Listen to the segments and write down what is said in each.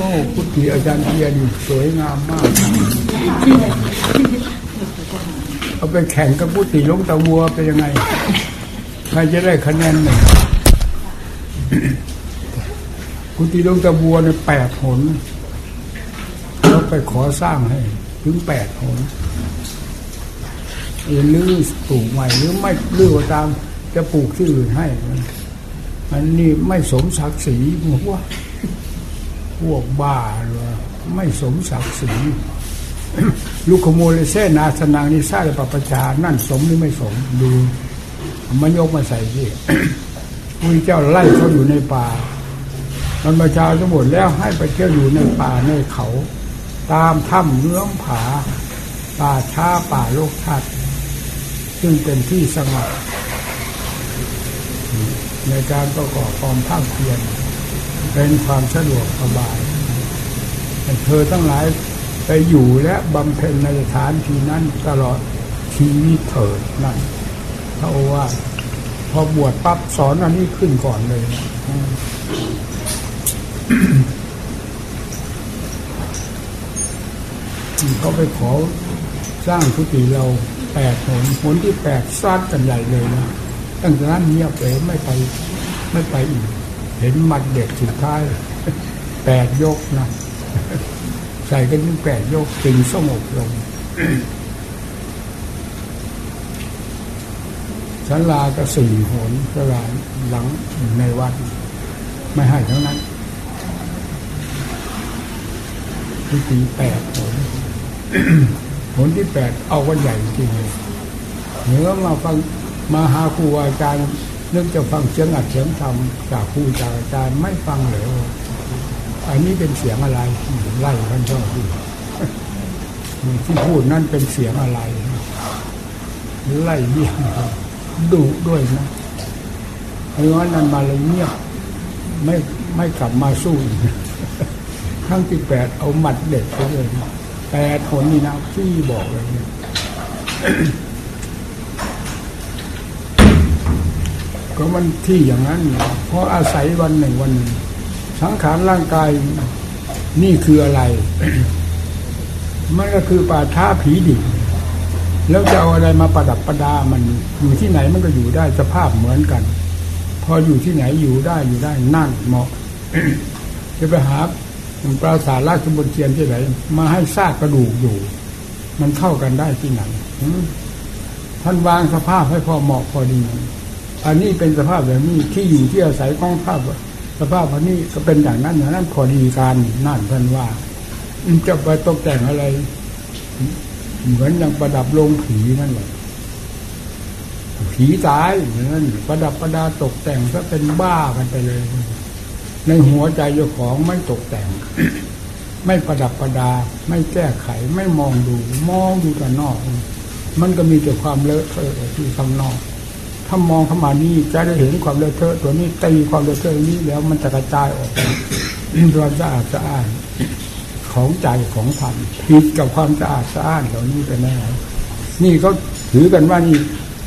โอ้พุทธิอาจารย์เทียนสวยงามมาก เอาไปแข่งกับพุทธิลงตะวัวเป็นยังไง ใครจะได้คะแนนหนึ่งพุทธิลงตะวัวเนี่ยแปดหนเราไปขอสร้างให้ ถึงแปดหนจะลื้อปลูกใหม่หรือไม่ลื้อก็ตาม จะปลูกที่อื่นให้ มันนี่ไม่สมศักดิ์ศรีบอกว่า พวกบ้าเลยไม่สมศักดิ์ศรีลูกขโมยเลยเส้นาสนางนิสาและปปชา นั่นสมหรือไม่สมดูมันยกมาใส่ที่พุทธเจ้าไล่เขาอยู่ในป่ามันประชาทั้งหมดแล้วให้ไปเที่ยวอยู่ในป่าในเขา ตามถ้ำเนื้อผา ป่าช้าป่าโลกทัดซึ่งเป็นที่สงบในการประกอบความภาคเพียร เป็นความสะดวกสบายเธอทั้งหลายไปอยู่และบำเพ็ญในสถานที่นั้นตลอดชีวิตเถิดนั่นเพราะว่า พอบวชปั๊บสอนอันนี้ขึ้นก่อนเลยเขาไปขอสร้างกุฏิเราแปดผลผลที่แปดซัดกันใหญ่เลยนะตั้งแต่นั้นเงียบไปไม่ไปไม่ไปอีก เห็นมัดเด็กสุดท้ายแปดยกนะ ใส่กันถึงแปดยกจึงสงบลงสันลาก็สี่หนสลาหลังในวัด ไม่ให้ทั้งนั้นที่ตีแปดผลผลที่แปดเอาวันใหญ่จริงเลยเหนือมาฟังมาหาครูอาจารย์ นึกจะฟังเสียงอัดเสียงทำจากครูจากอาจารย์ไม่ฟังเลยอันนี้เป็นเสียงอะไรไล่กันชอบที่ที่พูดนั่นเป็นเสียงอะไรไล่เบี้ยดุด้วยนะเพราะว่านั้นมาเลยเงียบไม่ไม่กลับมาสู้ครั้งที่แปดเอาหมัดเด็ดไปเลยแปดผลนี่นะที่บอกเลย ก็มันที่อย่างนั้น เพราะอาศัยวันหนึ่งวันหนึ่งสังขารร่างกายนี่คืออะไร มันก็คือป่าท้าผีดิบแล้วจะเอาอะไรมาประดับประดามันอยู่ที่ไหนมันก็อยู่ได้สภาพเหมือนกัน พออยู่ที่ไหนอยู่ได้อยู่ได้นั่งเหมาะจะไปหาปราสาทราชบุญเทียนที่ไหนมาให้ซากกระดูกอยู่ มันเข้ากันได้ที่ไหนท่านวางสภาพให้พอเหมาะพอดี อันนี้เป็นสภาพแบบนี้ที่อยู่ที่อาศัยของภาพสภาพอันนี้ก็เป็นอย่างนั้นอย่างนั้นพอดีการนั่นท่านว่าจะไปตกแต่งอะไร เหมือนอย่างประดับโรงผีนั่นแหละผีตายอย่างนั่นประดับประดาตกแต่งก็เป็นบ้ากันไปเลย ในหัวใจเจ้าของไม่ตกแต่ง ไม่ประดับประดา ไม่แก้ไขไม่มองดู มองดูแต่นอก มันก็มีแต่ความเลอะเทอะที่ข้างนอก ถ้ามองเข้ามานี่จะได้เห็นความเลอะเทอะตัวนี้ตีความเลอะเทอะนี้แล้วมันจะกระจายออกความสะอาดสะอาดของใจของธรรมผิดกับความสะอาดสะอาดเหล่านี้ไปแน่นี่เขาถือกันว่านี่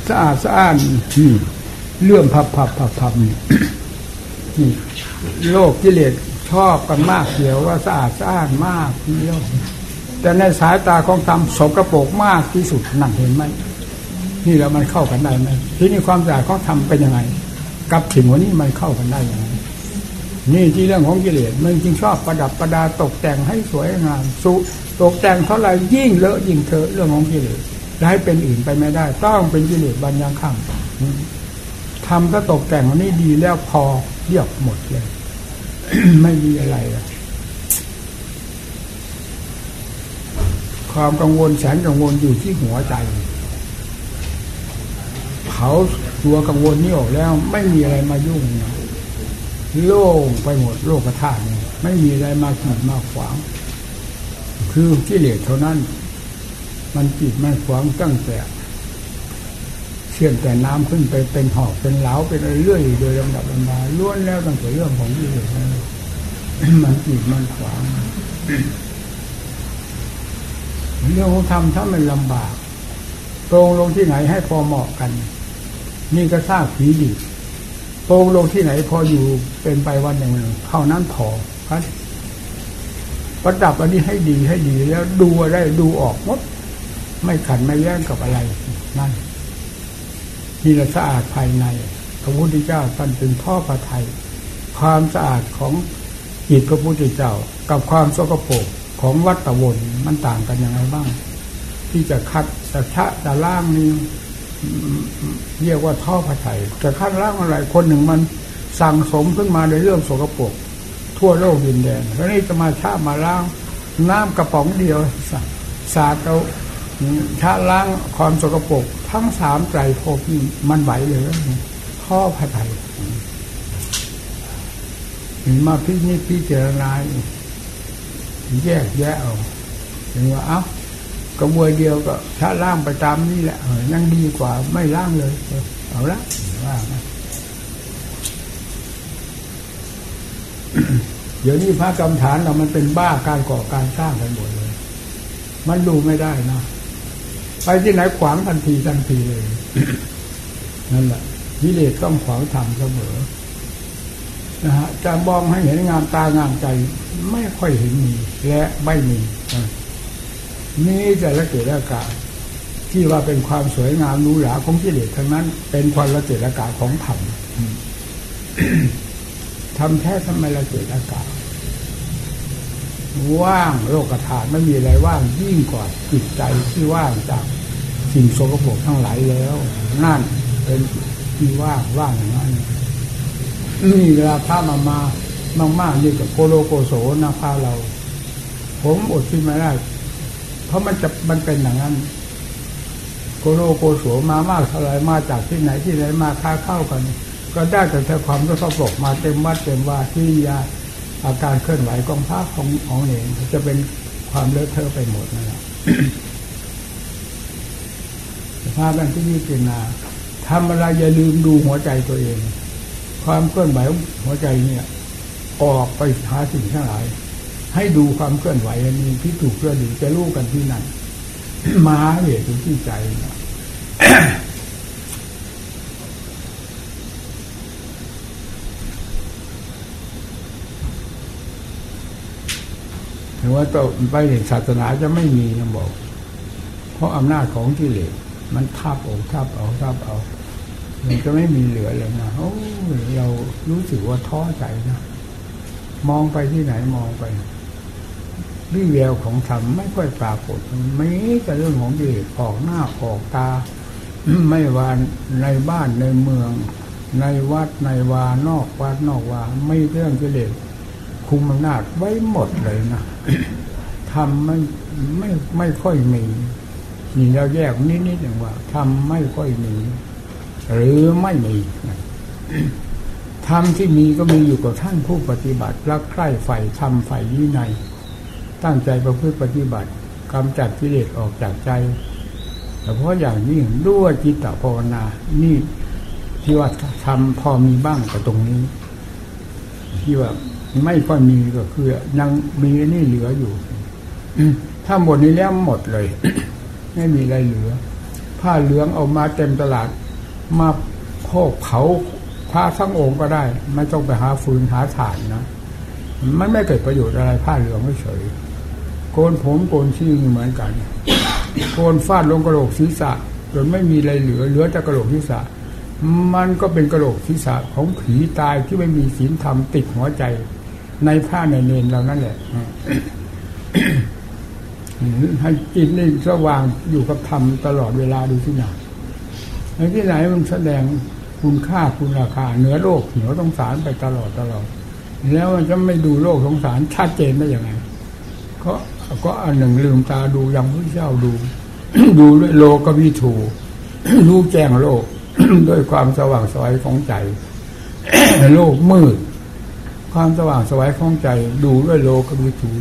สะอาดสะอาดนี่เลื่อมพับพับพับพับนี่โลกกิเลสชอบกันมากเดียวว่าสะอาดสะอาดมากทีเดียวแต่ในสายตาของธรรมสกรปรกมากที่สุดนั่นเห็นไหม นี่แล้วมันเข้ากันได้ไหมที่นี่ความสะอาดเขาทำเป็นยังไง กับถิ่นวันนี้มันเข้ากันได้ยังไงนี่ที่เรื่องของกิเลสมันจึงชอบประดับประดาตกแต่งให้สวยงามสุตกแต่งเท่าไหร่ยิ่งเลอะยิ่งเถอะเรื่องของกิเลสจะให้เป็นอื่นไปไม่ได้ ต้องเป็นกิเลสบรรยังข้ามทำก็ตกแต่งวันนี้ดีแล้วพอเรียบหมดเลย ไม่มีอะไรอะความกังวลแสนกังวลอยู่ที่หัวใจาตัวกังวลนี้ออกแล้ว ไม่มีอะไรมายุ่งนะโล่งไปหมดโลกธาตุนี่ไม่มีอะไรมาขีดมาขวาง คือกิเลสเท่านั้น มันขีดมันขวางตั้งแต่เชื่อมแต่น้ำขึ้นไปเป็นหอกเป็นเหลาเป็นอะไรเรื่อยโดยลำดับลำดาล้วนแล้วตั้งแต่เรื่องของกิเลสมันขีดมันขวางเรื่องของธรรมถ้ามันลำบากตรงลงที่ไหนให้พอเหมาะกัน นี่ก็ทราบผีดีโปรงลงที่ไหนพออยู่เป็นไปวันหนึ่งเท่านั้นพอครับประดับอันนี้ให้ดีให้ดีแล้วดูได้ดูออกหมด ไม่ขัดไม่แย้งกับอะไร นั่นนี่ละสะอาดภายในพระพุทธเจ้าท่านเป็นพ่อพระไทย ความสะอาดของจิตพระพุทธเจ้า กับความสกปรกของวัตวนมันต่างกันยังไงบ้าง ที่จะคัดจะชะจะล่างนี่ เรียกว่าท่อพระไทยจะคัดล่างอะไรคนหนึ่งมันสั่งสมขึ้นมาในเรื่องสกปรกทั่วโลกดินแดนแล้วนี่จะมาชามาล้างน้ำกระป๋องเดียวสาดเอาชาล้างความสกปรกทั้งสามไตรภพนี่มันไหวเลยท่อพระไทยมาพิจิตพิจารณาแยกแยะเอาเห็นว่าเอ้า กระบวยเดียวก็ถ้าล่างไปตามนี่แหละยังดีกว่าไม่ล่างเลย เอาละว่าเดี๋ยวนี้พระกรรมฐานเรามันเป็นบ้าการก่อการสร้างกันหมดเลย มันดูไม่ได้นะไปที่ไหนขวางทันทีทันทีเลย นั่นแหละวิเลศต้องขวางทำเสมอนะฮะจะมองให้เห็นงามตางามใจ ไม่ค่อยเห็นมีและไม่มี นี่แต่ละเกละกาที่ว่าเป็นความสวยงามรู้หลาของกิเลสทั้งนั้น เป็นความละเกละกาของธรรมทำแท้ทำไมละเกละกาว่างโลกธาตุไม่มีอะไรว่างยิ่งกว่าจิตใจที่ว่างจากสิ่งโสกปรกทั้งหลายแล้วนั่นเป็นที่ว่างว่างอย่างนั้นนี่เวลาพระมามามากๆนี่กับโกโลโกโสนะพาเรา ผมอดที่ไม่ได้ เพราะมันจะมันเป็นอย่างนั้น โกโลโกโสมามากเท่าไรมาจากที่ไหนที่ไหนมาค้าเข้ากัน ก็ได้แต่แต่ความก็ปรกมาเต็มวัดเต็มว่าที่ยาอาการเคลื่อนไหวกองพระของของเองจะเป็นความเลอะเทอะไปหมดนั่นแหละภาพนั้นที่นี่เป็นนาทำอะไรอย่าลืมดูหัวใจตัวเอง ความเคลื่อนไหวหัวใจเนี่ย ออกไปหาสิ่งทั้งหลาย ให้ดูความเคลื่อนไหวอันนี้ที่ถูกเพื่อดีจะรู้กันที่นั่นมาเหตุที่ใจถึงว่าต่อไปศาสนาจะไม่มีนะบอก เพราะอำนาจของกิเลสมันทับออกทับเอาทับเอา มันจะไม่มีเหลือเลยนะโอ้เรารู้สึกว่าท้อใจนะ มองไปที่ไหนมองไป วิแววของธรรมไม่ค่อยปรากฏไม่แต่เรื่องของกิเลสออกหน้าออกตา ไม่ว่าในบ้านในเมือง ในวัดในวานอกวัดนอกวาไม่เรื่องกิเลสคุมอำนาจไว้หมดเลยนะทำไม่ไม่ไม่ค่อยมีนี่เราแยกนิดๆอย่างว่าทำไม่ค่อยมีหรือไม่มีธรรมที่มีก็มีอยู่กับท่านผู้ปฏิบัติรักใคร่ใฝ่ธรรมใฝ่วินัย ตั้งใจประพฤติปฏิบัติกำจัดกิเลสออกจากใจแต่เพราะอย่างยิ่งด้วยจิตตภาวนานี่ที่ว่าทำพอมีบ้างกับตรงนี้ ที่ว่าไม่ค่อยมีก็คือ ยังมีนี่เหลืออยู่ถ้าหมดนี้แล้วหมดเลย ไม่มีอะไรเหลือ ผ้าเหลืองเอามาเต็มตลาด มาโพกเผาพระทั้งองค์ก็ได้ ไม่ต้องไปหาฟืนหาถ่านนะมันไม่เกิดประโยชน์อะไรผ้าเหลืองไม่เฉย โกนผมโกนชี้เหมือนกัน โกนฟาดลงกระโหลกศีรษะจนไม่มีอะไรเหลือเหลือแต่กระโหลกศีรษะ มันก็เป็นกระโหลกศีรษะของผีตายที่ไม่มีศีลธรรมติดหัวใจ ในผ้าในเนนเรานั่นแหละให้จิตนี่สว่างอยู่กับธรรมตลอดเวลาดูที่ไหนในที่ไหนมันแสดงคุณค่าคุณราคาเหนือโลกเหนือสงสารไปตลอดตลอด แล้วมันจะไม่ดูโลกสงสารชัดเจนได้ยังไงก็ ก็อันหนึ่งลืมตาดูยังพระเจ้าดู ดูด้วยโลกวิถูรู้แจ้งโลกด้วยความสว่างสวยของใจ โลกมืด ความสว่างสวยของใจ ดูด้วยโลกวิถู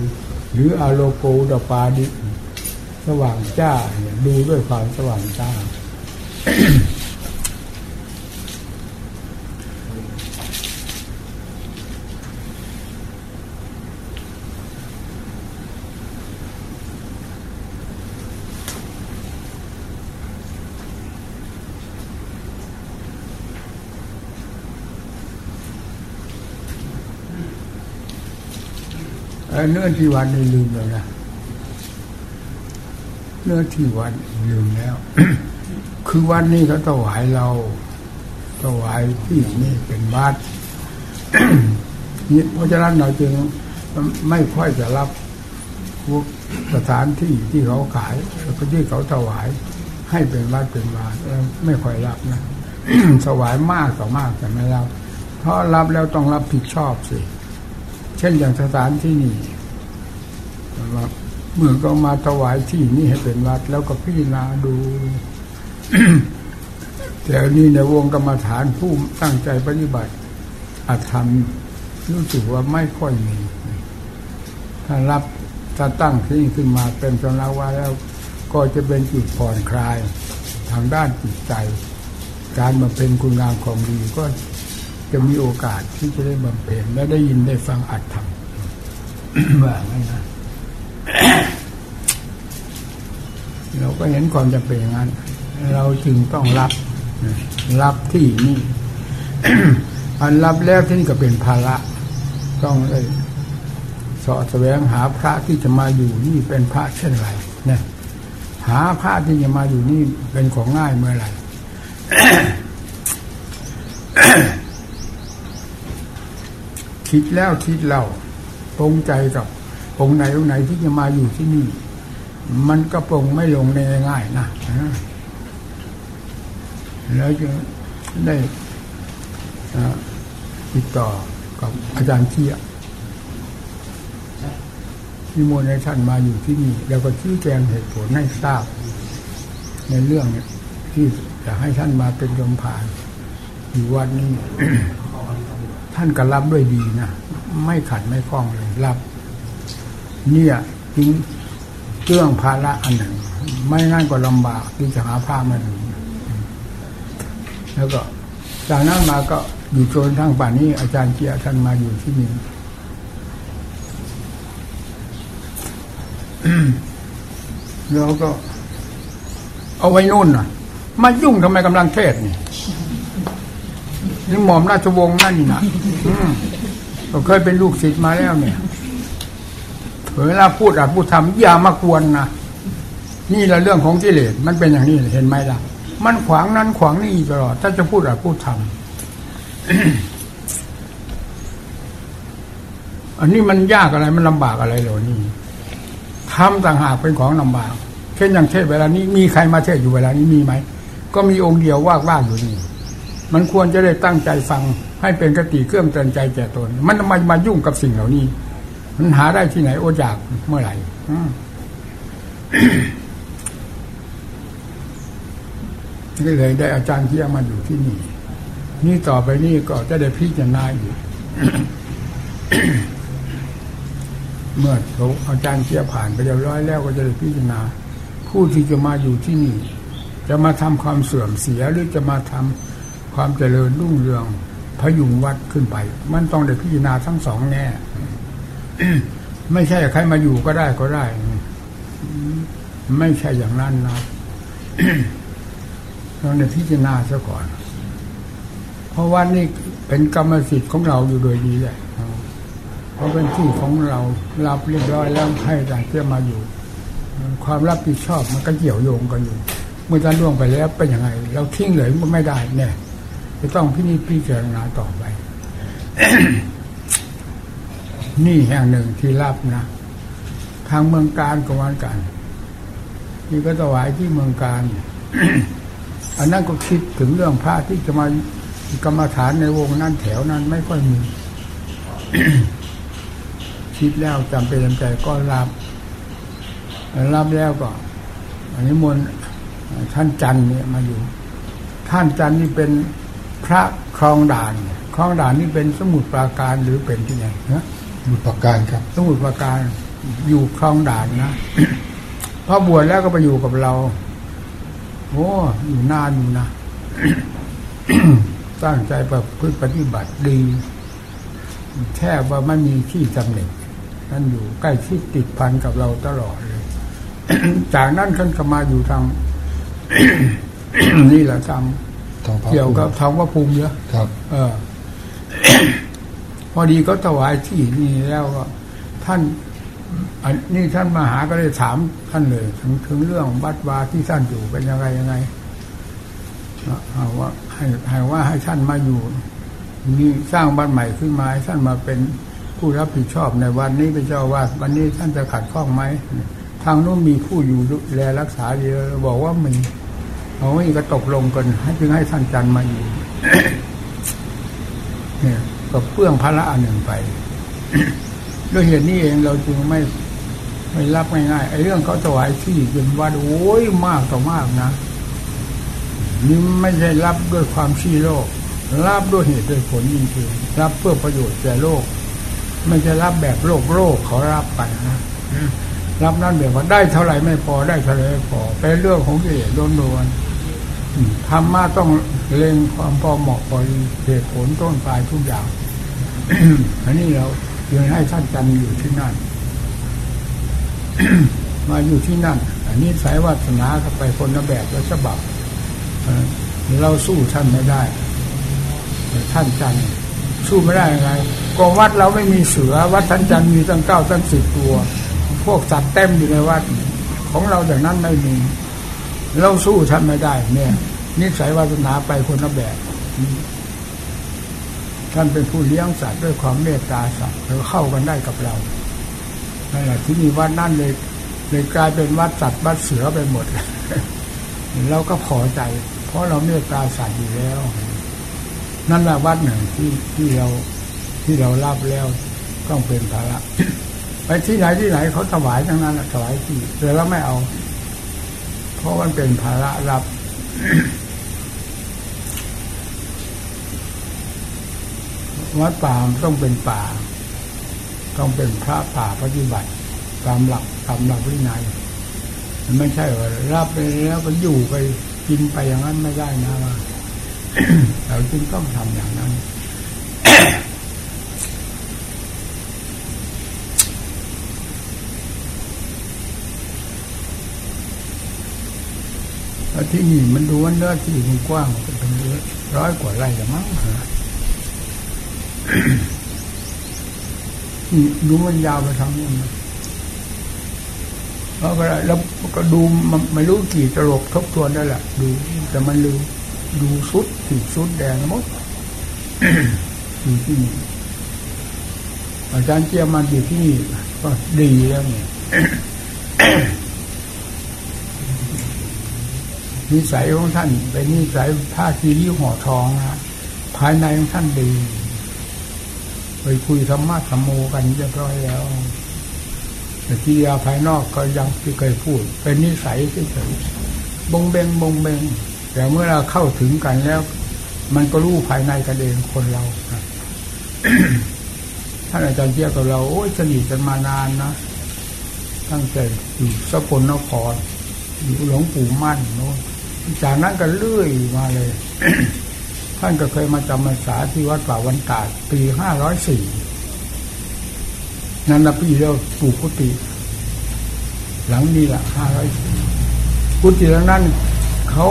หรืออาโลโกดปาดิ สว่างจ้าดูด้วยความสว่างจ้า เนื้อที่วันนี่ลืมแล้วนะเนื้อที่วันลืมแล้ว คือวันนี้เขาถวายเราถวายที่นี่เป็นวัดนี่เพราะฉะนั้นเราจึงไม่ค่อยจะรับพวกสถานที่ที่เขาขายแล้วก็ที่เขาถวาย ให้เป็นวัดเป็นวาเราไม่ค่อยรับนะถวายมากต่อมากแต่ไม่รับเพราะรับแล้วต้องรับผิดชอบสิ เช่นอย่างสถานที่นี่ว่าเมื่อก็มาถวายที่นี่ให้เป็นวัด แล้วก็พิจารณาดูแต่นี่ในวงกรรมฐานผู้ตั้งใจปฏิบัติอาธรรมรู้สึกว่าไม่ค่อยมีถ้ารับถ้าตั้งที่ขึ้นมาเป็นสำนักว่าแล้วก็จะเป็นจุดผ่อนคลายทางด้านจิตใจ การมาเป็นคุณงามความดีก็ จะมีโอกาสที่จะได้บำเพ็ญและได้ยินได้ฟังอัดธรรมว่าไงนะเราก็เห็นความจำเป็นอย่างนั้น เราจึงต้องรับรับที่นี่ อันรับแล้วที่นี่ก็เป็นภาระ ต้องเลยสอดแสวงหาพระที่จะมาอยู่นี่เป็นพระเช่นไรเนี่ยหาพระที่จะมาอยู่นี่เป็นของง่ายเมื่อไหร่ คิดแล้วคิดเล่าตรงใจกับองค์ไหนองค์ไหนที่จะมาอยู่ที่นี่ มันก็ปรงไม่ลงในง่ายๆนะแล้วจะได้ติดต่อกับอาจารย์เชี่ยที่โมในท่านมาอยู่ที่นี่ แล้วก็ชี้แจงเหตุผลให้ทราบ ในเรื่องที่จะให้ท่านมาเป็นลมผ่านอยู่วันนี้ ท่านก็รับด้วยดีนะไม่ขัดไม่คล้องเลยรับ เนี่ยจริงเรื่องภาระอันหนึ่ง ไม่งั้นก็ลำบากที่จะหาผ้ามาดูแล้วก็จากนั้นมาก็อยู่จนทั้งป่านนี้ อาจารย์เจียท่านมาอยู่ที่นี่แล้วก็ เอาไว้นู่นน่ะ มายุ่งทำไมกำลังเทศนี่ นี่หม่อมราชวงศ์นั่นนี่นะก็เคยเป็นลูกศิษย์มาแล้วเนี่ยเวลาพูดอะพูดทำอย่ามากวนนะนี่แหละเรื่องของกิเลสมันเป็นอย่างนี้เห็นไหมล่ะ มันขวางนั้นขวางนี่ตลอด ถ้าจะพูดอะพูดทำอันนี้มันยากอะไรมันลำบากอะไรเหรอนี่ทำต่างหากเป็นของลำบาก เช่นอย่างเทศเวลานี้มีใครมาเทศอยู่เวลานี้มีไหมก็มีองค์เดียวว่างๆอยู่นี่ มันควรจะได้ตั้งใจฟังให้เป็นกติเครื่องเตือนใจแก่ตน มันทำไมมายุ่งกับสิ่งเหล่านี้ มันหาได้ที่ไหนโอจากเมื่อไหร่ก็เลยได้อาจารย์เที่ยมาอยู่ที่นี่ นี่ต่อไปนี่ก็จะได้พิจารณาอยู่เมื่อเขาอาจารย์เที่ยผ่านไปเรียบร้อยแล้วก็จะได้พิจารณา ผู้ที่จะมาอยู่ที่นี่ จะมาทำความเสื่อมเสียหรือจะมาทำ ความเจริญรุ่งเรืองพยุงวัดขึ้นไป มันต้องได้พิจารณาทั้งสองแง่ไม่ใช่ใครมาอยู่ก็ได้ก็ได้ ไม่ใช่อย่างนั้นนะเราในพิจารณาซะก่อน เพราะว่านี่เป็นกรรมสิทธิ์ของเราอยู่โดยดีแหละเพราะเป็นที่ของเรารับเรียบร้อยแล้วให้แต่เพื่อมาอยู่ ความรับผิดชอบมันก็เกี่ยวโยงกันอยู่ เมื่อท่านล่วงไปแล้วเป็นยังไง เราทิ้งเลยมันไม่ได้เนี่ย จะต้องพินิจพิจารณาต่อไป นี่แห่งหนึ่งที่รับนะ ทางเมืองการก็วันกัน นี่ก็ถวายที่เมืองการ อันนั้นก็คิดถึงเรื่องพระที่จะมากรรมฐานในวงนั้นแถวนั้นไม่ค่อยมี คิดแล้วจำเป็นจำใจก็รับ รับแล้วก็ อันนี้มนท่านจันเนี่ยมาอยู่ ท่านจันนี่เป็น พระคลองด่านคลองด่านนี่เป็นสมุดปราการหรือเป็นที่ไหนนะสมุดปราการครับ สมุดปราการอยู่คลองด่านนะพอบวชแล้วก็ไปอยู่กับเราโอ้อยู่นานอยู่นะตั้งใจประพฤติปฏิบัติดี แทบว่าไม่มีที่จำเน็นั่นอยู่ใกล้ชิดติดพันกับเราตลอดเลย จากนั้นท่านก็มาอยู่ทาง นี่แหละทำ เกี่ยวกับทำว่าภูมิเยอะครับ เออ พอดีก็ถวายที่นี่แล้วก็ ท่านอันนี้ท่านมาหาก็เลยถามท่านเลยถึงถึงเรื่องวัดวาที่ท่านอยู่เป็นยังไงยังไงว่า ให้ให้ว่าให้ท่านมาอยู่นี่สร้างบ้านใหม่ขึ้นมาให้ท่านมาเป็นผู้รับผิดชอบในวันนี้เป็นเจ้าวาดวันนี้ท่านจะขัดข้องไหมทางนู้นมีผู้อยู่ดูแลรักษาเยอะบอกว่ามี เอาไม่ก็ตกลงกันให้จึงให้ท่านจันมาอยู่เนี่ยก็เพื่องพระอันหนึ่งไป ด้วยเหตุนี้เองเราจึงไม่ไม่รับง่ายๆไอ้เรื่องเขาถวายที่เป็นวัดโอ้ยมากต่อมากนะนี่ไม่ใช่รับด้วยความชี้โลก รับด้วยเหตุด้วยผลจริงๆรับเพื่อประโยชน์แก่โลก ไม่จะรับแบบโลกโลกเขารับไปนะรับนั่นแบบว่าได้เท่าไหร่ไม่พอได้เท่าไหร่ไม่พอเป็นเรื่องของกิเลสโดนโดน ธรรมะต้องเล็งความพอเหมาะพอเหตุผลต้นปลายทุกอย่าง อันนี้เรายังให้ท่านจันอยู่ที่นั่น มาอยู่ที่นั่น อันนี้สายวาสนาก็ไปคนละแบบและฉบับเราสู้ท่านไม่ได้ท่านจันสู้ไม่ได้ยังไงกองวัดเราไม่มีเสือ วัดท่านจันมีตั้งเก้าตั้งสิบตัว พวกสัตว์เต็มอยู่ในวัด ของเราอย่างนั้นไม่มี เราสู้ท่านไม่ได้ เนี่ย นิสัยวาสนาไปคนละแบบ ท่านเป็นผู้เลี้ยงสัตว์ด้วยความเมตตาสัตว์เราเข้ากันได้กับเรานั่นแหละที่มีวัดนั่นเลยเลยกลายเป็นวัดสัตว์วัดเสือไปหมดเราก็พอใจ เพราะเราเมตตาสัตว์อยู่แล้ว นั่นแหละวัดหนึ่งที่ที่เราที่เรารับแล้วต้องเป็นภาระไปที่ไหนที่ไหนเขาถวายทั้งนั้นถวายที่แต่เราไม่เอา เพราะมันเป็นภาระรับ วัดป่าต้องเป็นป่า ต้องเป็นพระป่าปฏิบัติ ตามหลักตามหลักวินัยมันไม่ใช่ว่ารับไปแล้วก็อยู่ไปกินไปอย่างนั้นไม่ได้นะว่าเราจึงต้องทำอย่างนั้น ที่นี่มันดูว่าเนื้อที่มันกว้างมันเป็นร้อยกว่าไร่ละมั้งดูมันยาวไปทางนู้นแล้วก็แล้วก็ดูมันไม่รู้กี่ตลบทบทวนได้แหละดูแต่มันลืมดูสุดถีสุดแดงมดอยู่ที่นี่อาจารย์เจียมันอยู่ที่นี่ก็ดีแล้วเนี่ย นิสัยของท่าน เป็นนิสัยผ้าคีริ้วห่อทองนะภายในของท่านดีไปคุยธรรมะธรรมโมกันเรียบร้อยแล้วแต่ที่ยาภายนอกก็ยังที่เคยพูด เป็นนิสัยเฉยๆบงเบงบงเบงแต่เมื่อเราเข้าถึงกันแล้ว มันก็รู้ภายในกันเองคนเราท่านอาจารย์เจียกับเรา โอ้ยสนิทกันมานานนะตั้งแต่อยู่สกลนครอยู่หลวงปู่มั่นโน้น จากนั้นก็เลื่อยมาเลย ท่านก็เคยมาจำพรรษาที่วัดป่าวันตาดปีห้าร้อยสี่นั่นนะปีเดียวปลูกกุฏิหลังนี้แหละห้าร้อยสี่กุฏิหลังนั้นเขา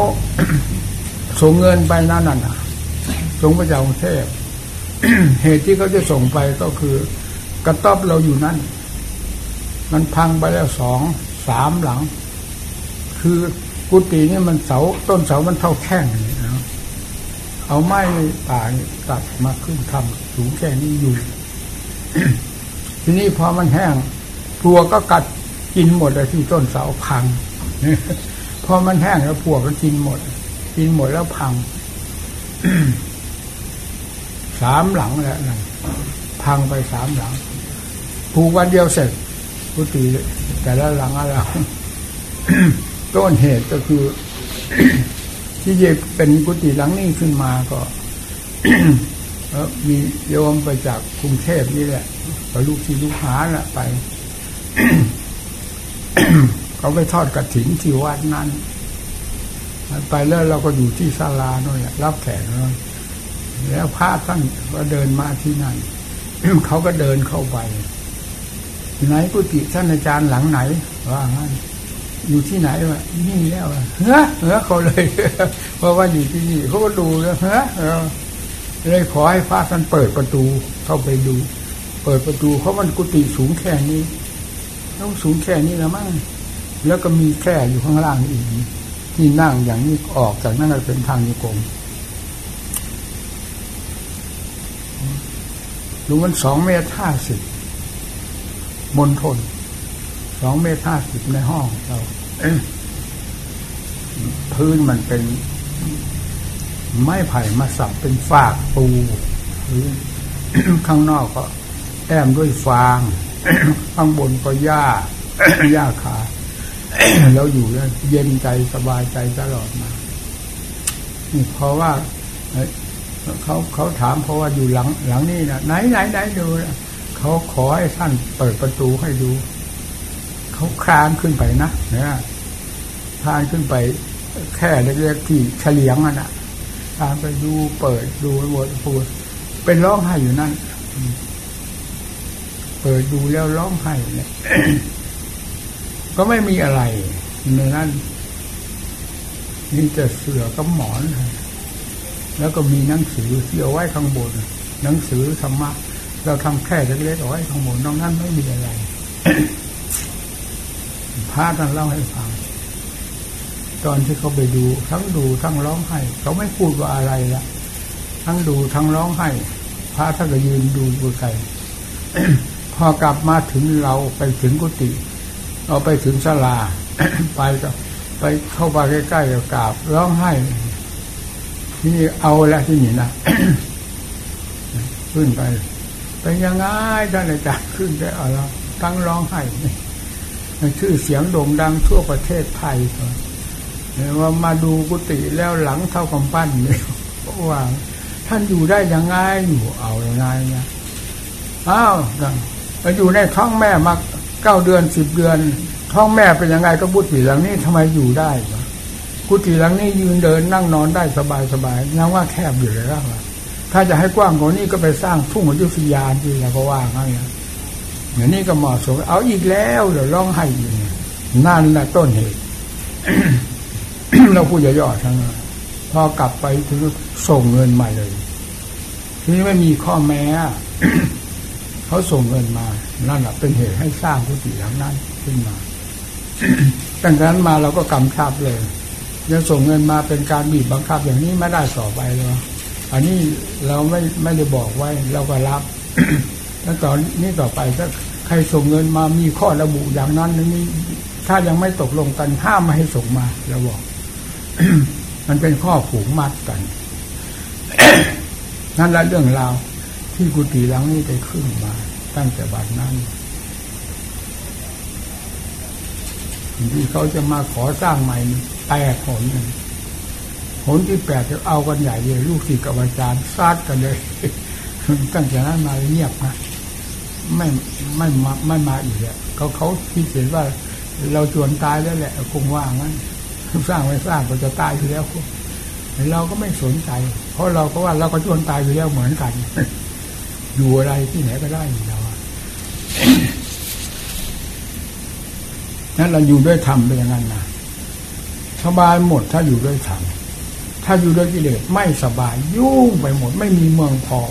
ส่งเงินไปนั่นน่ะส่งไปจากกรุงเทพเหตุที่เขาจะส่งไปก็คือกระต๊อบเราอยู่นั่น มันพังไปแล้วสองสามหลัง คือ กุฏินี่มันเสาต้นเสามันเท่าแข้งนะเอาไม้ป่าตัดมาขึ้นทำสูงแค่นี้อยู่ ทีนี้พอมันแห้งปลวกก็กัดกินหมดเลยที่ต้นเสาพังพอมันแห้งแล้วปลวกก็กินหมด กินหมดแล้วพังสามหลังแล้วนั่นพังไปสามหลังผูกวันเดียวเสร็จกุฏิแต่ละหลังอะไร ต้นเหตุก็คือ ที่จะเป็นกุฏิหลังนี้ขึ้นมาก็มีโยมไปจากกรุงเทพนี่แหละไปลูกที่ลูกหาน่ะ ไป เขาไปทอดกระถิ่นที่วัดนั้น ไปแล้วเราก็อยู่ที่ศาลาโน่นแหละรับแขกนั่นแล้วพระท่านก็เดินมาที่นั่นเขาก็เดินเข้าไปไหนกุฏิท่านอาจารย์หลังไหนว่างั้น อยู่ที่ไหนวะนี่แล้วเฮ้อเฮ้อเขาเลยเพราะว่าอยู่ที่นี่เขาก็ดูแล้วเฮ้อเลยขอให้พระท่านเปิดประตูเข้าไปดู เปิดประตูเพราะมันกุฏิสูงแค่นี้ ต้องสูงแค่นี้แล้วมั้งแล้วก็มีแค่อยู่ข้างล่างอีกที่นั่งอย่างนี้ออกจากนั้นเป็นทางโยกงดูมันสองเมตรห้าสิบมนทนสองเมตรห้าสิบในห้องเรา พื้นมันเป็น ไม้ไผ่มาสับเป็นฝากปูพื้นข้างนอกก็แต้มด้วยฟาง ข้างบนก็หญ้าหญ้าขาแล้วอยู่แล้วเย็นใจสบายใจตลอดมาเพราะว่าเขาเขาถามเพราะว่าอยู่หลัง หลังนี้นะไหนไหนไหนดูเขาขอให้ท่านเปิดประตูให้ดู เขาคลานขึ้นไปนะเนี่ยคลานขึ้นไป แค่เล็กๆที่เฉลียงอะนะคลานไปดูเปิดดูบทพูดเป็นร้องไห้อยู่นั่นเปิดดูแล้วร้องไห้เนี่ยก็ไม่มีอะไรในนั้นนี่แต่เสือกับหมอน แล้วก็มีหนังสือที่เอาไว้ข้างบน หนังสือธรรมะเราทำแค่เล็กๆเอาไว้ข้างบนนอกนั้นไม่มีอะไร พระท่านเล่าให้ฟัง ตอนที่เขาไปดู ทั้งดูทั้งร้องไห้เขาไม่พูดว่าอะไรละทั้งดูทั้งร้องไห้พระท่านก็ยืนดูดูใครพอกลับมาถึงเราไปถึงกุฏิเราไปถึงศาลาไปก็ไปเข้าไปใกล้ๆกับกราบร้องไห้ที่นี่เอาแล้วที่นี่นะขึ้นไป เป็นยังไงท่านอาจารย์ขึ้นได้เอาแล้วตั้งร้องไห้ ชื่อเสียงโด่งดังทั่วประเทศไทยว่ามาดูกุฏิแล้วหลังเท่ากำปั้นเนี่ยว่าท่านอยู่ได้ยังไงอยู่เอาอย่างไงเนี่ยอ้าวอยู่ในท้องแม่มาเก้าเดือนสิบเดือน ท้องแม่เป็นยังไงก็บุตรหลังนี้ทำไมอยู่ได้กุฏิหลังนี้ยืนเดินนั่งนอนได้สบายสบายนับว่าแคบอยู่เลยแล้วถ้าจะให้กว้างกว่านี้ก็ไปสร้างทุ่งอยุธยาที่เราก็ว่างั้น อย่างนี้ก็เหมาะสมเอาอีกแล้วเดี๋ยวร้องให้อีกนั่นแหละต้นเหตุเราพูดย่อๆทั้งนั้นพอกลับไปถึงส่งเงินมาเลยทีนี้ไม่มีข้อแม้เขาส่งเงินมา นั่นแหละเป็นเหตุให้สร้างกุฏิหลังนั้นขึ้นมาตั้งแต่นั้นมาเราก็กำชับเลยจะส่งเงินมาเป็นการบีบบังคับอย่างนี้ไม่ได้ต่อไปเลยอันนี้เราไม่ไม่ได้บอกไว้ เราก็รับ แล้วตอนนี้ต่อไปถ้าใครส่งเงินมามีข้อระบุอย่างนั้นนี้ ถ้ายังไม่ตกลงกันห้ามไม่ให้ส่งมาเราบอกมันเป็นข้อผูกมัดกัน นั่นแหละเรื่องราวที่กุฏิหลังนี้ได้ขึ้นมา ตั้งแต่บัดนั้นที่เขาจะมาขอสร้างใหม่แปดหนหนที่แปดจะเอากันใหญ่เลยลูกศิษย์กับอาจารย์ซาดกันเลยตั้งแต่นั้นมาเงียบนะ ไม่ไม่มาไม่มาอีกเลยเขาเขาคิดเห็นว่า เราจวนตายแล้วแหละคงว่างั้นสร้างไม่สร้างก็จะตายอยู่แล้วเราก็ไม่สนใจ เพราะเราก็ว่าเราก็จวนตายอยู่แล้วเหมือนกัน อยู่อะไรที่ไหนก็ได้เรานั้นเราอยู่ด้วยธรรมเป็นอย่างนั้นนะสบายหมดถ้าอยู่ด้วยธรรมถ้าอยู่ด้วยกิเลสไม่สบายยุ่งไปหมด ไม่มีเมืองพอ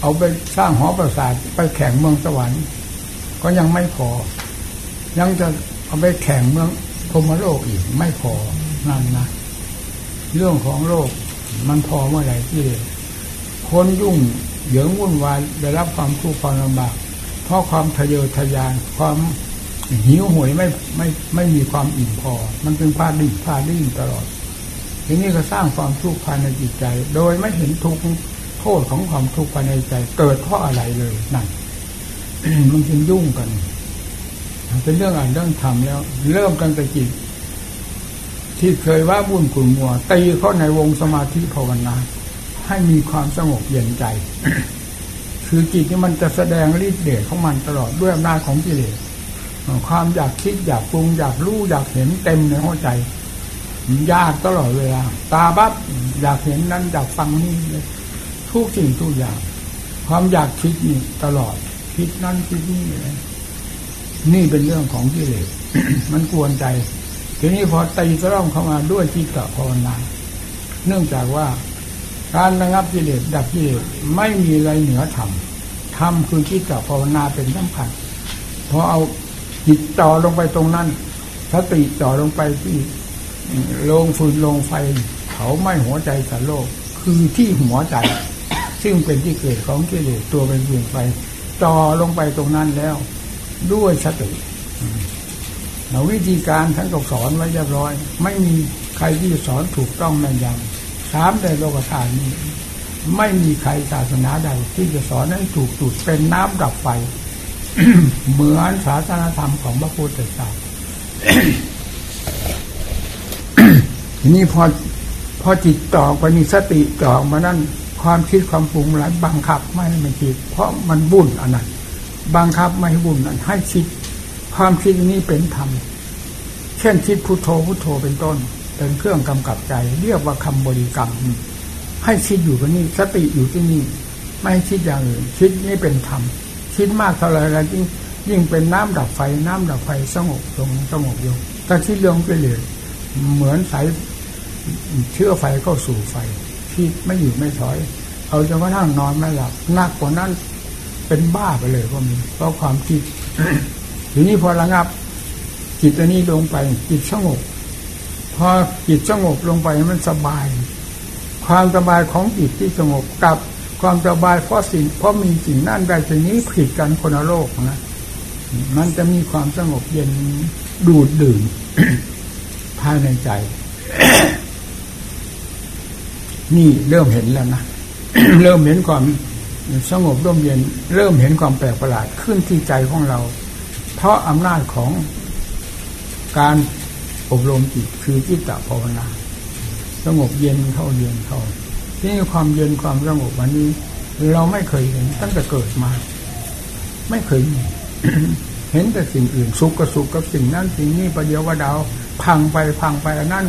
เอาไปสร้างหอประสาทไปแข่งเมืองสวรรค์ ก็ยังไม่พอ ยังจะเอาไปแข่งเมืองพมโลกอีกไม่พอนั่นนะเรื่องของโลกมันพอเมื่อไหร่ที่คนยุ่งเหยิงวุ่นวายได้รับความทุกข์ความลำบากเพราะความทะเยอทะยานความหิวโหยไม่ไม่ไม่มีความอิ่มพอ มันเป็นพาดิ้นพาดิ้นตลอดทีนี้ก็สร้างความทุกข์ภายในจิตใจ โดยไม่เห็นทุกข์ โทษของความทุกข์ภายในใจเกิดเพราะอะไรเลยนั่นมันจึงยุ่งกัน เป็นเรื่องอ่านเรื่องทำแล้ว เริ่มกันต่จิตที่เคยว่าบุญขุนมัวตีเข้าในวงสมาธิภาวนาให้มีความสงบเย็นใจ คือจิตนี่มันจะแสดงฤทธิ์เดชของมันตลอดด้วยอำนาจของกิเลสความอยากคิดอยากปรุงอยากรู้อยากเห็นเต็มในหัวใจยากตลอดเวลาตาบับอยากเห็นนั้นอยากฟังนี่ ทุกสิ่งทุกอย่าง ความอยากคิดนี่ตลอด คิดนั่นคิดนี่เลยนี่เป็นเรื่องของกิเลสมันกวนใจทีนี้พอตีกระร่องเข้ามาด้วยจิตตภาวนาเนื่องจากว่าการระงับกิเลสดับกิเลสไม่มีอะไรเหนือธรรมทำคือจิตตภาวนาเป็นสำคัญพอเอาจิตต่อลงไปตรงนั้นสติต่อลงไปที่ลงฟืนลงไฟ เขาไม่หัวใจสัตโลก คือที่หัวใจ ซึ่งเป็นที่เกิดของกิเลสตัวเป็นฟืนไฟต่อลงไปตรงนั้นแล้ว ด้วยสติวิธีการท่านก็สอนไว้เรียบร้อย ไม่มีใครที่สอนถูกต้องแม่นยำสามในโลกธาตุนี้ ไม่มีใครศาสนาใด ที่จะสอนให้ถูกจุดเป็นน้ำดับไฟ เหมือนศาสนาธรรมของพระพุทธเจ้าทีนี้พอพอจิตต่อไปมีสติต่อมานั่น ความคิดความปรุงหลายบังคับไม่ให้มันคิด เพราะมันบุ่นอันนั้นบังคับไม่ให้บุ่นนั้นให้คิด ความคิดนี้เป็นธรรมเช่นคิดพุโทโธพุโทโธเป็นต้น เป็นเครื่องกำกับใจ เรียกว่าคำบริกรรม ให้คิดอยู่กับนี่สติอยู่ที่นี่ ไม่ให้คิดอย่างอื่นคิดนี่เป็นธรรมคิดมากเท่าไรแล้วยิ่งยิ่งเป็นน้ำดับไฟ น้ำดับไฟสงบลงสงบลงถ้าคิดเรื่องไปเลยเหมือนสายเชื่อไฟเข้าสู่ไฟ คิดไม่อยู่ไม่ถอย เอาจนกระทั่งนอนไม่หลับนักกว่านั้นเป็นบ้าไปเลยก็มีเพราะความคิดทีนี้พอระงับ จิตอันนี้ลงไป จิตสงบพอจิตสงบลงไปมันสบาย ความสบายของจิตที่สงบกับความสบายเพราะสิ่งเพราะมีสิ่งนั่นได้สิ่งนี้ผิดกันคนละโลกนะมันจะมีความสงบเย็นดูดดื่มภายในใจ นี่เริ่มเห็นแล้วนะเริ่มเห็นความสงบร่มเย็น เริ่มเห็นความแปลกประหลาดขึ้นที่ใจของเรา เพราะอำนาจของการอบรมจิตคือจิตตภาวนาสงบเย็นเข้าเย็นเข้าที่ความเย็นความสงบวันนี้ เราไม่เคยเห็นตั้งแต่เกิดมา ไม่เคยเห็นแต่สิ่งอื่นสุขกับสุขกับสิ่งนั้นสิ่งนี้ประเดี๋ยวว่าดาวพังไปพังไปอันนั้น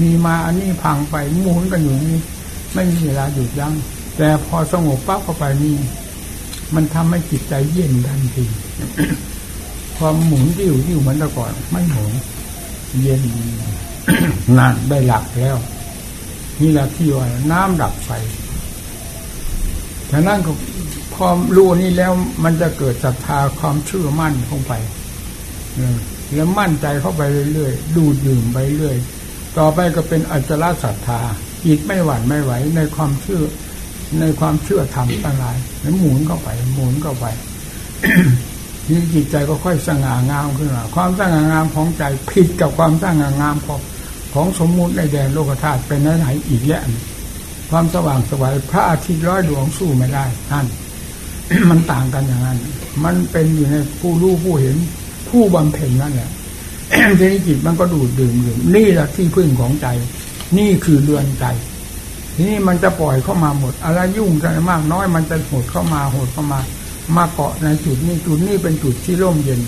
มีมาอันนี้พังไปหมุนกันอยู่นี้ ไม่มีเวลาหยุดยั้งแต่พอสงบปั๊บเข้าไปนี่ มันทำให้จิตใจเย็นทันทีความหมุนที่อยู่ที่อยู่เหมือนแต่ก่อน ไม่หมุนเย็นนานได้หลักแล้ว นี่แหละที่ว่าน้ำดับไฟฉะนั้นก็พอรู้นี่แล้วมันจะเกิดศรัทธาความเชื่อมั่นเข้าไปแล้วมั่นใจเข้าไปเรื่อยๆดูดื่มไปเรื่อย ต่อไปก็เป็นอัจฉริศรัทธา จิตไม่หวั่นไม่ไหวในความเชื่อ ในความเชื่อธรรมต่างหลายแล้วหมุนเข้าไป หมุนเข้าไปนี่จิตใจก็ค่อยสง่างามขึ้นมาความสง่างามของใจผิดกับความสง่างามของของสมมุติในแดนโลกธาตุเป็นไหนอีกแยะความสว่างสวัยพระอาทิตย์ร้อยดวงสู้ไม่ได้ท่านมันต่างกันอย่างนั้น มันเป็นอยู่ในผู้รู้ผู้เห็นผู้บำเพ็ญนั่นแหละทีนี้จิตมันก็ดูดดื่มดื่มนี่แหละที่พึ่งของใจ นี่คือเรือนใจทีนี้มันจะปล่อยเข้ามาหมด อะไรยุ่งกันมากน้อยมันจะหดเข้ามาหดเข้ามา มาเกาะในจุดนี้จุดนี้เป็นจุดที่ร่มเย็น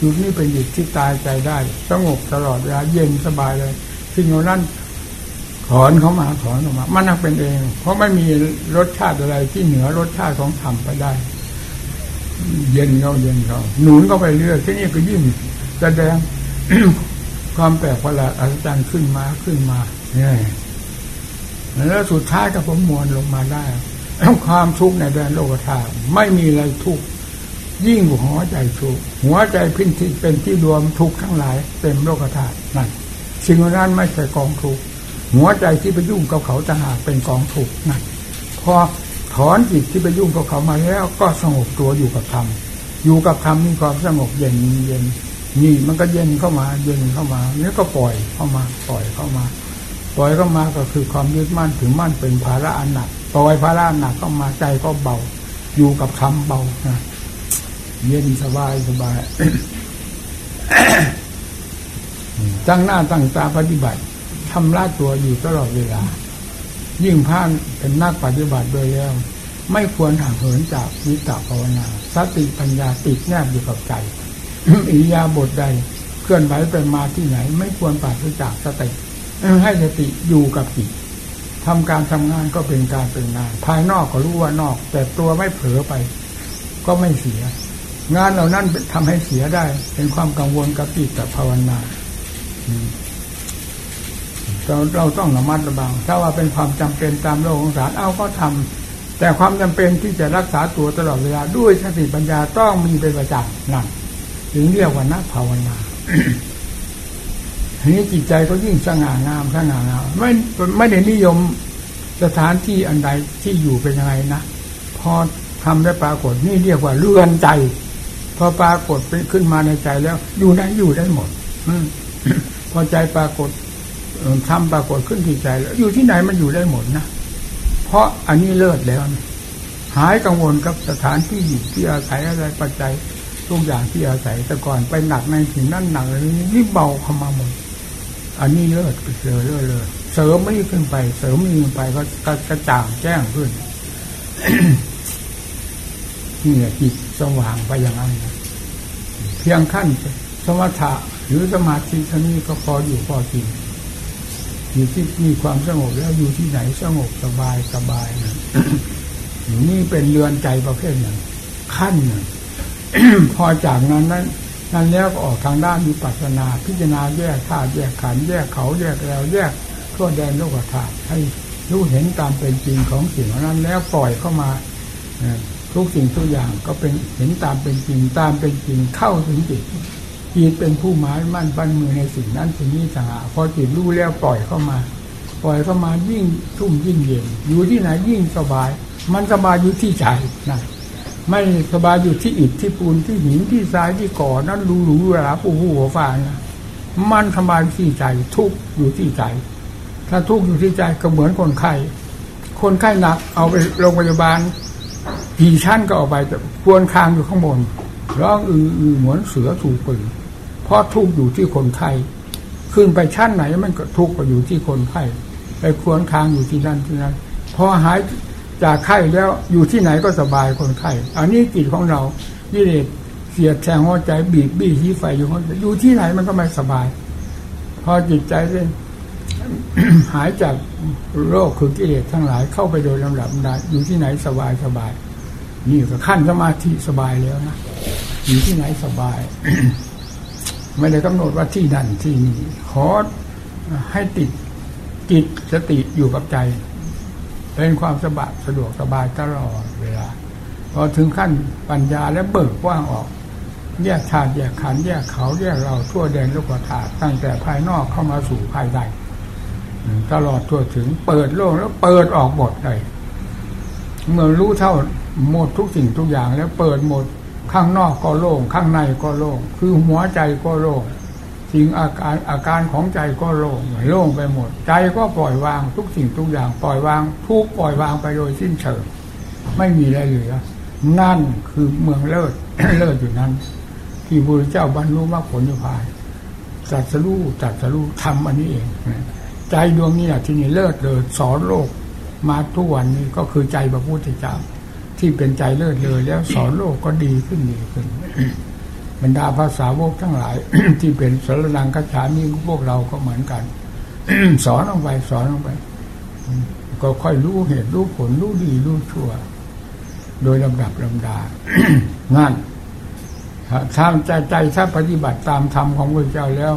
จุดนี้เป็นจุดที่ตายใจได้ สงบตลอดเวลาเย็นสบายเลยสิ่งเหล่านั้นถอนเข้ามาถอนออกมา มันนักเป็นเอง เพราะไม่มีรสชาติอะไรที่เหนือรสชาติของธรรมไปได้ เย็นเขาเย็นเขาหนุนเข้าไปเรื่อยที่นี่ก็ยิ่งแสดงความแปลกประหลาดอัศจรรย์ขึ้นมาขึ้นมา แล้วสุดท้ายก็ผมมวลลงมาได้ความทุกข์ในแดนโลกธาตุไม่มีอะไรทุกข์ยิ่งหัวใจทุกข์หัวใจพินที่เป็นที่รวมทุกข์ทั้งหลายเต็มโลกธาตุนั่นสิ่งนั้นไม่ใช่กองทุกข์หัวใจที่ไปยุ่งกับเขาจะหากเป็นกองทุกข์นั่นพอถอนจิตที่ไปยุ่งกับเขามาแล้วก็สงบตัวอยู่กับธรรมอยู่กับธรรมมีความสงบเย็นเย็นนี่มันก็เย็นเข้ามาเย็นเข้ามาแล้วก็ปล่อยเข้ามาปล่อยเข้ามา ปล่อยเข้ามาก็คือความยึดมั่นถือมั่นเป็นภาระอันหนักปล่อยภาระหนักเข้ามาใจก็เบา อยู่กับธรรมเบานะเย็นสบายสบายตั้งหน้าตั้งตาปฏิบัติทำลาตัวอยู่ตลอดเวลา ยิ่งพานเป็นนักปฏิบัติโดยแล้ว ไม่ควรห่างเหินจากวิตาภาวนาสติปัญญาติดแนบอยู่กับใจอิยาบทใด เคลื่อนไหวไปมาที่ไหน ไม่ควรปราศจากสติ ให้สติอยู่กับจิตทำการทำงานก็เป็นการเป็นงาน ภายนอกก็รู้ว่านอก แต่ตัวไม่เผลอไป ก็ไม่เสีย งานเหล่านั้นทำให้เสียได้ เป็นความกังวลกับจิตกับภาวนาเราเราต้องระมัดระวัง ถ้าว่าเป็นความจำเป็นตามโลกของสารเอาก็ทำแต่ความจำเป็นที่จะรักษาตัวตลอดเวลาด้วยสติปัญญาต้องมีเป็นประจำนั่นถึงเรียกว่านักภาวนา ทีนี้จิตใจก็ยิ่งสง่างามสง่างามไม่ไม่ได้นิยมสถานที่อันใดที่อยู่เป็นยังไงนะพอทำได้ปรากฏนี่เรียกว่าเรือนใจ พอปรากฏเป็นขึ้นมาในใจแล้ว อยู่ได้อยู่ได้หมดอพอใจปรากฏทำปรากฏขึ้นที่ใจแล้ว อยู่ที่ไหนมันอยู่ได้หมดนะเพราะอันนี้เลิศแล้วหายกังวลกับสถานที่อยู่ที่อาศัยอะไรปัจจัยทุกอย่างที่อาศัยแต่ก่อนไปหนักในสิ่งนั้นหนักอะไรนี้นี่เบาเข้ามาหมด อันนี้เลิศเลิศเลิศเลยเสริมไม่ขึ้นไป เสริมมีขึ้นไปก็กระจ่างแจ้งขึ้นนี่แหละจิตสว่างไปอย่างนั้นเพียงขั้นสมถะหรือสมาธิท่านี้ก็พออยู่พอกินอยู่ที่มีความสงบแล้วอยู่ที่ไหนสงบสบายสบายนะนี่เป็นเรือนใจประเภทหนึ่งขั้นหนึ่งพอจากนั้นนั้น นั้นแล้วก็ออกทางด้านมีปัสนา พิจารณาแยกธาตุแยกขันแยกเขาแยกแล้วแยกทั่วแดนโลกธาตุให้รู้เห็นตามเป็นจริงของสิ่งนั้นแล้วปล่อยเข้ามาทุกสิ่งทุกอย่างก็เป็นเห็นตามเป็นจริงตามเป็นจริงเข้าถึงจิตจิตเป็นผู้หมายมั่นปั้นมือในสิ่งนั้นสิ่งนี้ต่างหากพอจิตรู้แล้วปล่อยเข้ามา ปล่อยเข้ามายิ่งทุ่มยิ่งเย็นอยู่ที่ไหนยิ่งสบาย มันสบายอยู่ที่ใจนะ ไม่สบายอยู่ที่อิฐที่ปูนที่หินที่ทรายที่ก่อนั้นรู้รู้เวลาปูหูหัวฟานะมันสบายที่ใจทุกอยู่ที่ใจ ถ้าทุกอยู่ที่ใจก็เหมือนคนไข้คนไข้หนักเอาไปโรงพยาบาลกี่ชั้นก็เอาไปควรคางอยู่ข้างบนร้องอืออือเหมือนเสือถูกปืนเพราะทุกอยู่ที่คนไข้ขึ้นไปชั้นไหนมันก็ทุกข์ก็อยู่ที่คนไข้ไปควรคางอยู่ที่นั่นที่นั่นพอหาย จากไข้แล้วอยู่ที่ไหนก็สบายคนไข้อันนี้จิตของเราีิเลสเสียดแทงหัวใจบีบบี้ที่ไฟอยู่คนอยู่ที่ไหนมันก็ไม่สบาย พอจิตใจเ่ยหายจากโรคคือกิเลสทั้งหลายเข้าไปโดยลำดับได้อยู่ที่ไหนสบายสบาย นี่ก็ขั้นสมาธิสบายแล้วนะอยู่ที่ไหนสบาย ไม่ได้กำหนดว่าที่นั่นที่นี่ขอให้ติดจิตสติอยู่กับใจ เป็นความสบายสะดวกสบายตลอดเวลาพอถึงขั้นปัญญาและเบิกกว้างออก แยกธาตุแยกขันแยกเขาแยกเราทั่วแดนโลกธาตุตั้งแต่ภายนอกเข้ามาสู่ภายในตลอดทั่วถึงเปิดโลกแล้วเปิดออกหมดเลยเมื่อรู้เท่าหมดทุกสิ่งทุกอย่างแล้วเปิดหมดข้างนอกก็โล่งข้างในก็โล่งคือหัวใจก็โล่ง สิ่งอาการอาการของใจก็โล่งโล่งไปหมด ใจก็ปล่อยวางทุกสิ่งทุกอย่างปล่อยวางทุกปล่อยวางไปโดยสิ้นเชิงไม่มีอะไรเหลือนั่นคือเมืองเลิศเลิศอยู่นั้น ที่พระเจ้าบรรลุมรรคผลนิพพานจัดสรู้จัดสรู้ทำอันนี้เอง ใจดวงนี้แหละที่นี่เลิศเลยสอนโลกมาทุกวันนี้ก็คือใจพระพุทธเจ้าที่เป็นใจเลิศเลยแล้วสอนโลกก็ดีขึ้นดีขึ้น บรรดาภาษาวกทั้งหลาย ที่เป็นสรนังกัจฉามีพวกเราก็เหมือนกัน สอนลงไปสอนลงไป ก็ค่อยรู้เหตุรู้ผลรู้ดีรู้ชั่ว โดยลำดับลำดางั้นถ้าใจใจถ้าปฏิบัติตามธรรมของพระเจ้าแล้ว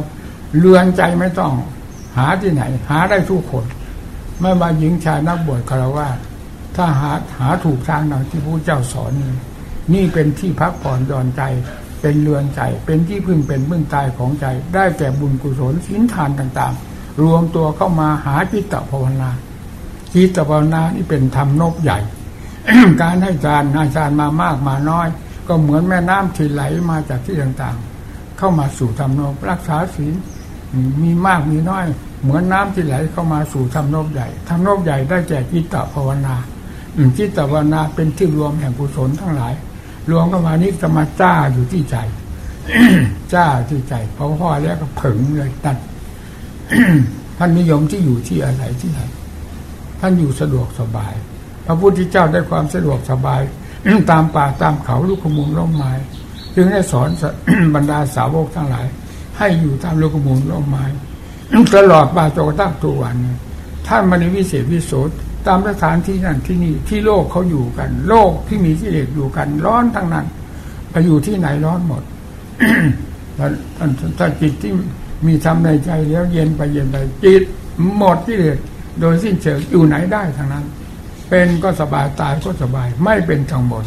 เลือนใจไม่ต้อง หาที่ไหน หาได้ทุกคนไม่ว่าหญิงชายนักบวชคารวะถ้าหาหาถูกทางดังที่พระเจ้าสอนนี่นี่เป็นที่พักผ่อนหย่อนใจ เป็นเรือนใจ เป็นที่พึ่งเป็นเบื้องตายของใจ ได้แก่บุญกุศลสินทานต่างๆ รวมตัวเข้ามาหาจิตตภาวนาจิตตภาวนานี่เป็นธรรมนบใหญ่ การให้ทานให้ทานมามากมาน้อย ก็เหมือนแม่น้ำที่ไหลมาจากที่ต่างๆ เข้ามาสู่ธรรมนบรักษาศีลมีมากมีน้อย เหมือนน้ำที่ไหลเข้ามาสู่ธรรมนบใหญ่ธรรมนบใหญ่ได้แก่จิตตภาวนาจิตตภาวนาเป็นที่รวมแห่งกุศลทั้งหลาย รวมเข้ามานี้จะมาจ้าอยู่ที่ใจจ้าที่ใจพอพ่อแล้วก็ผึ่งเลยตัดท่านนิยมที่อยู่ที่อะไรที่ไหนท่านอยู่สะดวกสบาย พระพุทธเจ้าได้ความสะดวกสบาย ตามป่าตามเขาลูกขมูลร่มไม้จึงได้สอนบรรดาสาวกทั้งหลาย ให้อยู่ตามโลกขมูลร่มไม้ตลอดมาจนกระทั่งตัววันท่านมันวิเศษวิโส ตามสถานที่นั่นที่นี่ที่โลกเขาอยู่กัน โลกที่มีกิเลสอยู่กัน ร้อนทั้งนั้นไปอยู่ที่ไหนร้อนหมดถ้าจิตที่มีทำในใจแล้วเย็นไปเย็นไปจิตหมดกิเลสโดยสิ้นเชิงอยู่ไหนได้ทั้งนั้น เป็นก็สบายตายก็สบาย ไม่เป็นกังวล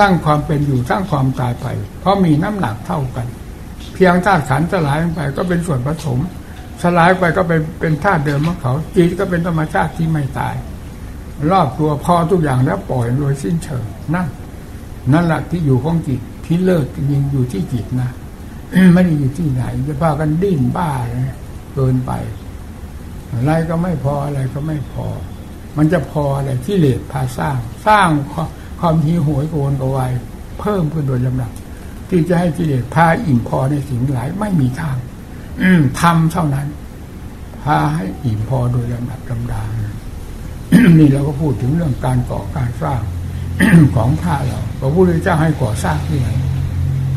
ทั้งความเป็นอยู่ทั้งความตายไป เพราะมีน้ำหนักเท่ากัน เพียงธาตุขันสลายไปก็เป็นส่วนผสมสลายไปก็เป็นเป็นธาตุเดิมของเขาจิตก็เป็นธรรมชาติที่ไม่ตาย รอบตัวพอทุกอย่างแล้วปล่อยโดยสิ้นเชิงนั่นนั่นแหละที่อยู่ของจิตที่เลิศจริงอยู่ที่จิตนะไม่ได้อยู่ที่ไหนจะพากันดิ้นบ้าเกินไป อะไรก็ไม่พออะไรก็ไม่พอ มันจะพออะไรที่เหลสพาสร้าง สร้างความหิวโหยโกนกวายเพิ่มขึ้นโดยลำดับที่จะให้กิเลสพาอิ่มพอในสิ่งหลายไม่มีทางอืทำเท่านั้น พาให้อิ่มพอโดยลำดับลำดา นี่เราก็พูดถึงเรื่องการก่อการสร้าง ของพระเราพระพุทธเจ้าให้ก่อสร้างที่ไหน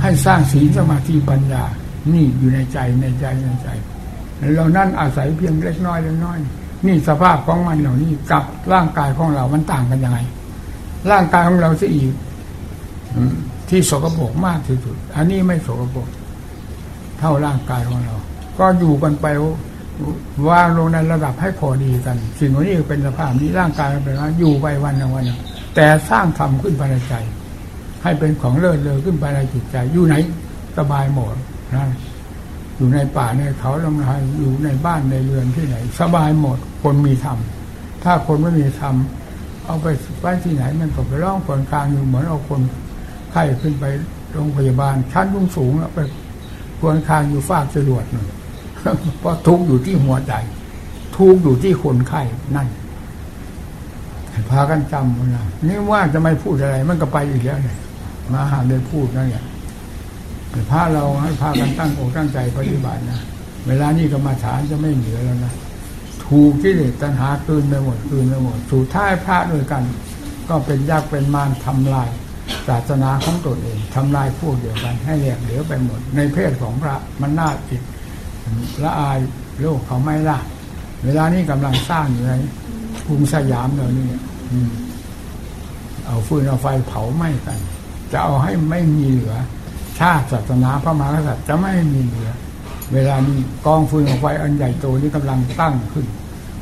ให้สร้างศีลสมาธิปัญญา นี่อยู่ในใจในใจในใจ เรานั่นอาศัยเพียงเล็กน้อยเล็กน้อย นี่สภาพของมันเหล่านี้กับร่างกายของเรามันต่างกันยังไง ร่างกายของเราจะอีกที่สกปรกมากที่สุด อันนี้ไม่สกปรกเท่าร่างกายของเรา ก็อยู่กันไป วางลงในระดับให้พอดีกัน สิ่งนี้เป็นสภาพนี้ร่างกายเป็นว่าอยู่ไปวันหนึ่งวันหนึ่งแต่สร้างธรรมขึ้นภายในใจ ให้เป็นของเลิศเลอขึ้นภายในจิตใจ อยู่ไหนสบายหมดนะอยู่ในป่าในเขาลำธารอยู่ในบ้านในเรือนที่ไหน สบายหมดคนมีธรรมถ้าคนไม่มีธรรมเอาไปไว้ที่ไหน มันก็ไปร้องผลกลางอยู่เหมือนเอาคนไข้ขึ้นไปโรงพยาบาลชั้นสูงสูงแล้วไปควรคางอยู่ฟากจรวดหนึ่ง เพราะทุกอยู่ที่หัวใจทุกอยู่ที่คนไข้นั่นพากันจำนะนี่ว่าจะไม่พูดอะไร มันก็ไปอีกแล้วเนี่ยมาหาได้พูดนั่นเนี่ยพาเราให้พากันตั้งอกตั้งใจปฏิบัตินะเวลานี้ก็มาฐานจะไม่เหลือแล้วนะถูกที่เด็ตัณหาคืนไปหมดคืนไปหมดสุดท้ายพระด้วยกัน ก็เป็นยากเป็นมารทำลายศาสนาของตนเองทำลายพวกเดียวกัน ให้แหลกเหลือไปหมด ในเพศของพระมันน่าอิด ละอายโลกเขาไม่ละเวลานี้กำลังสร้างอยู่ในกรุงสยามเรานี่เอาฟืนเอาไฟเผาไหม้กัน จะเอาให้ไม่มีเหลือ ชาติศาสนาพระมหากษัตริย์จะไม่มีเหลือ เวลานี้กองฟืนเอาไฟอันใหญ่โตนี้กำลังตั้งขึ้น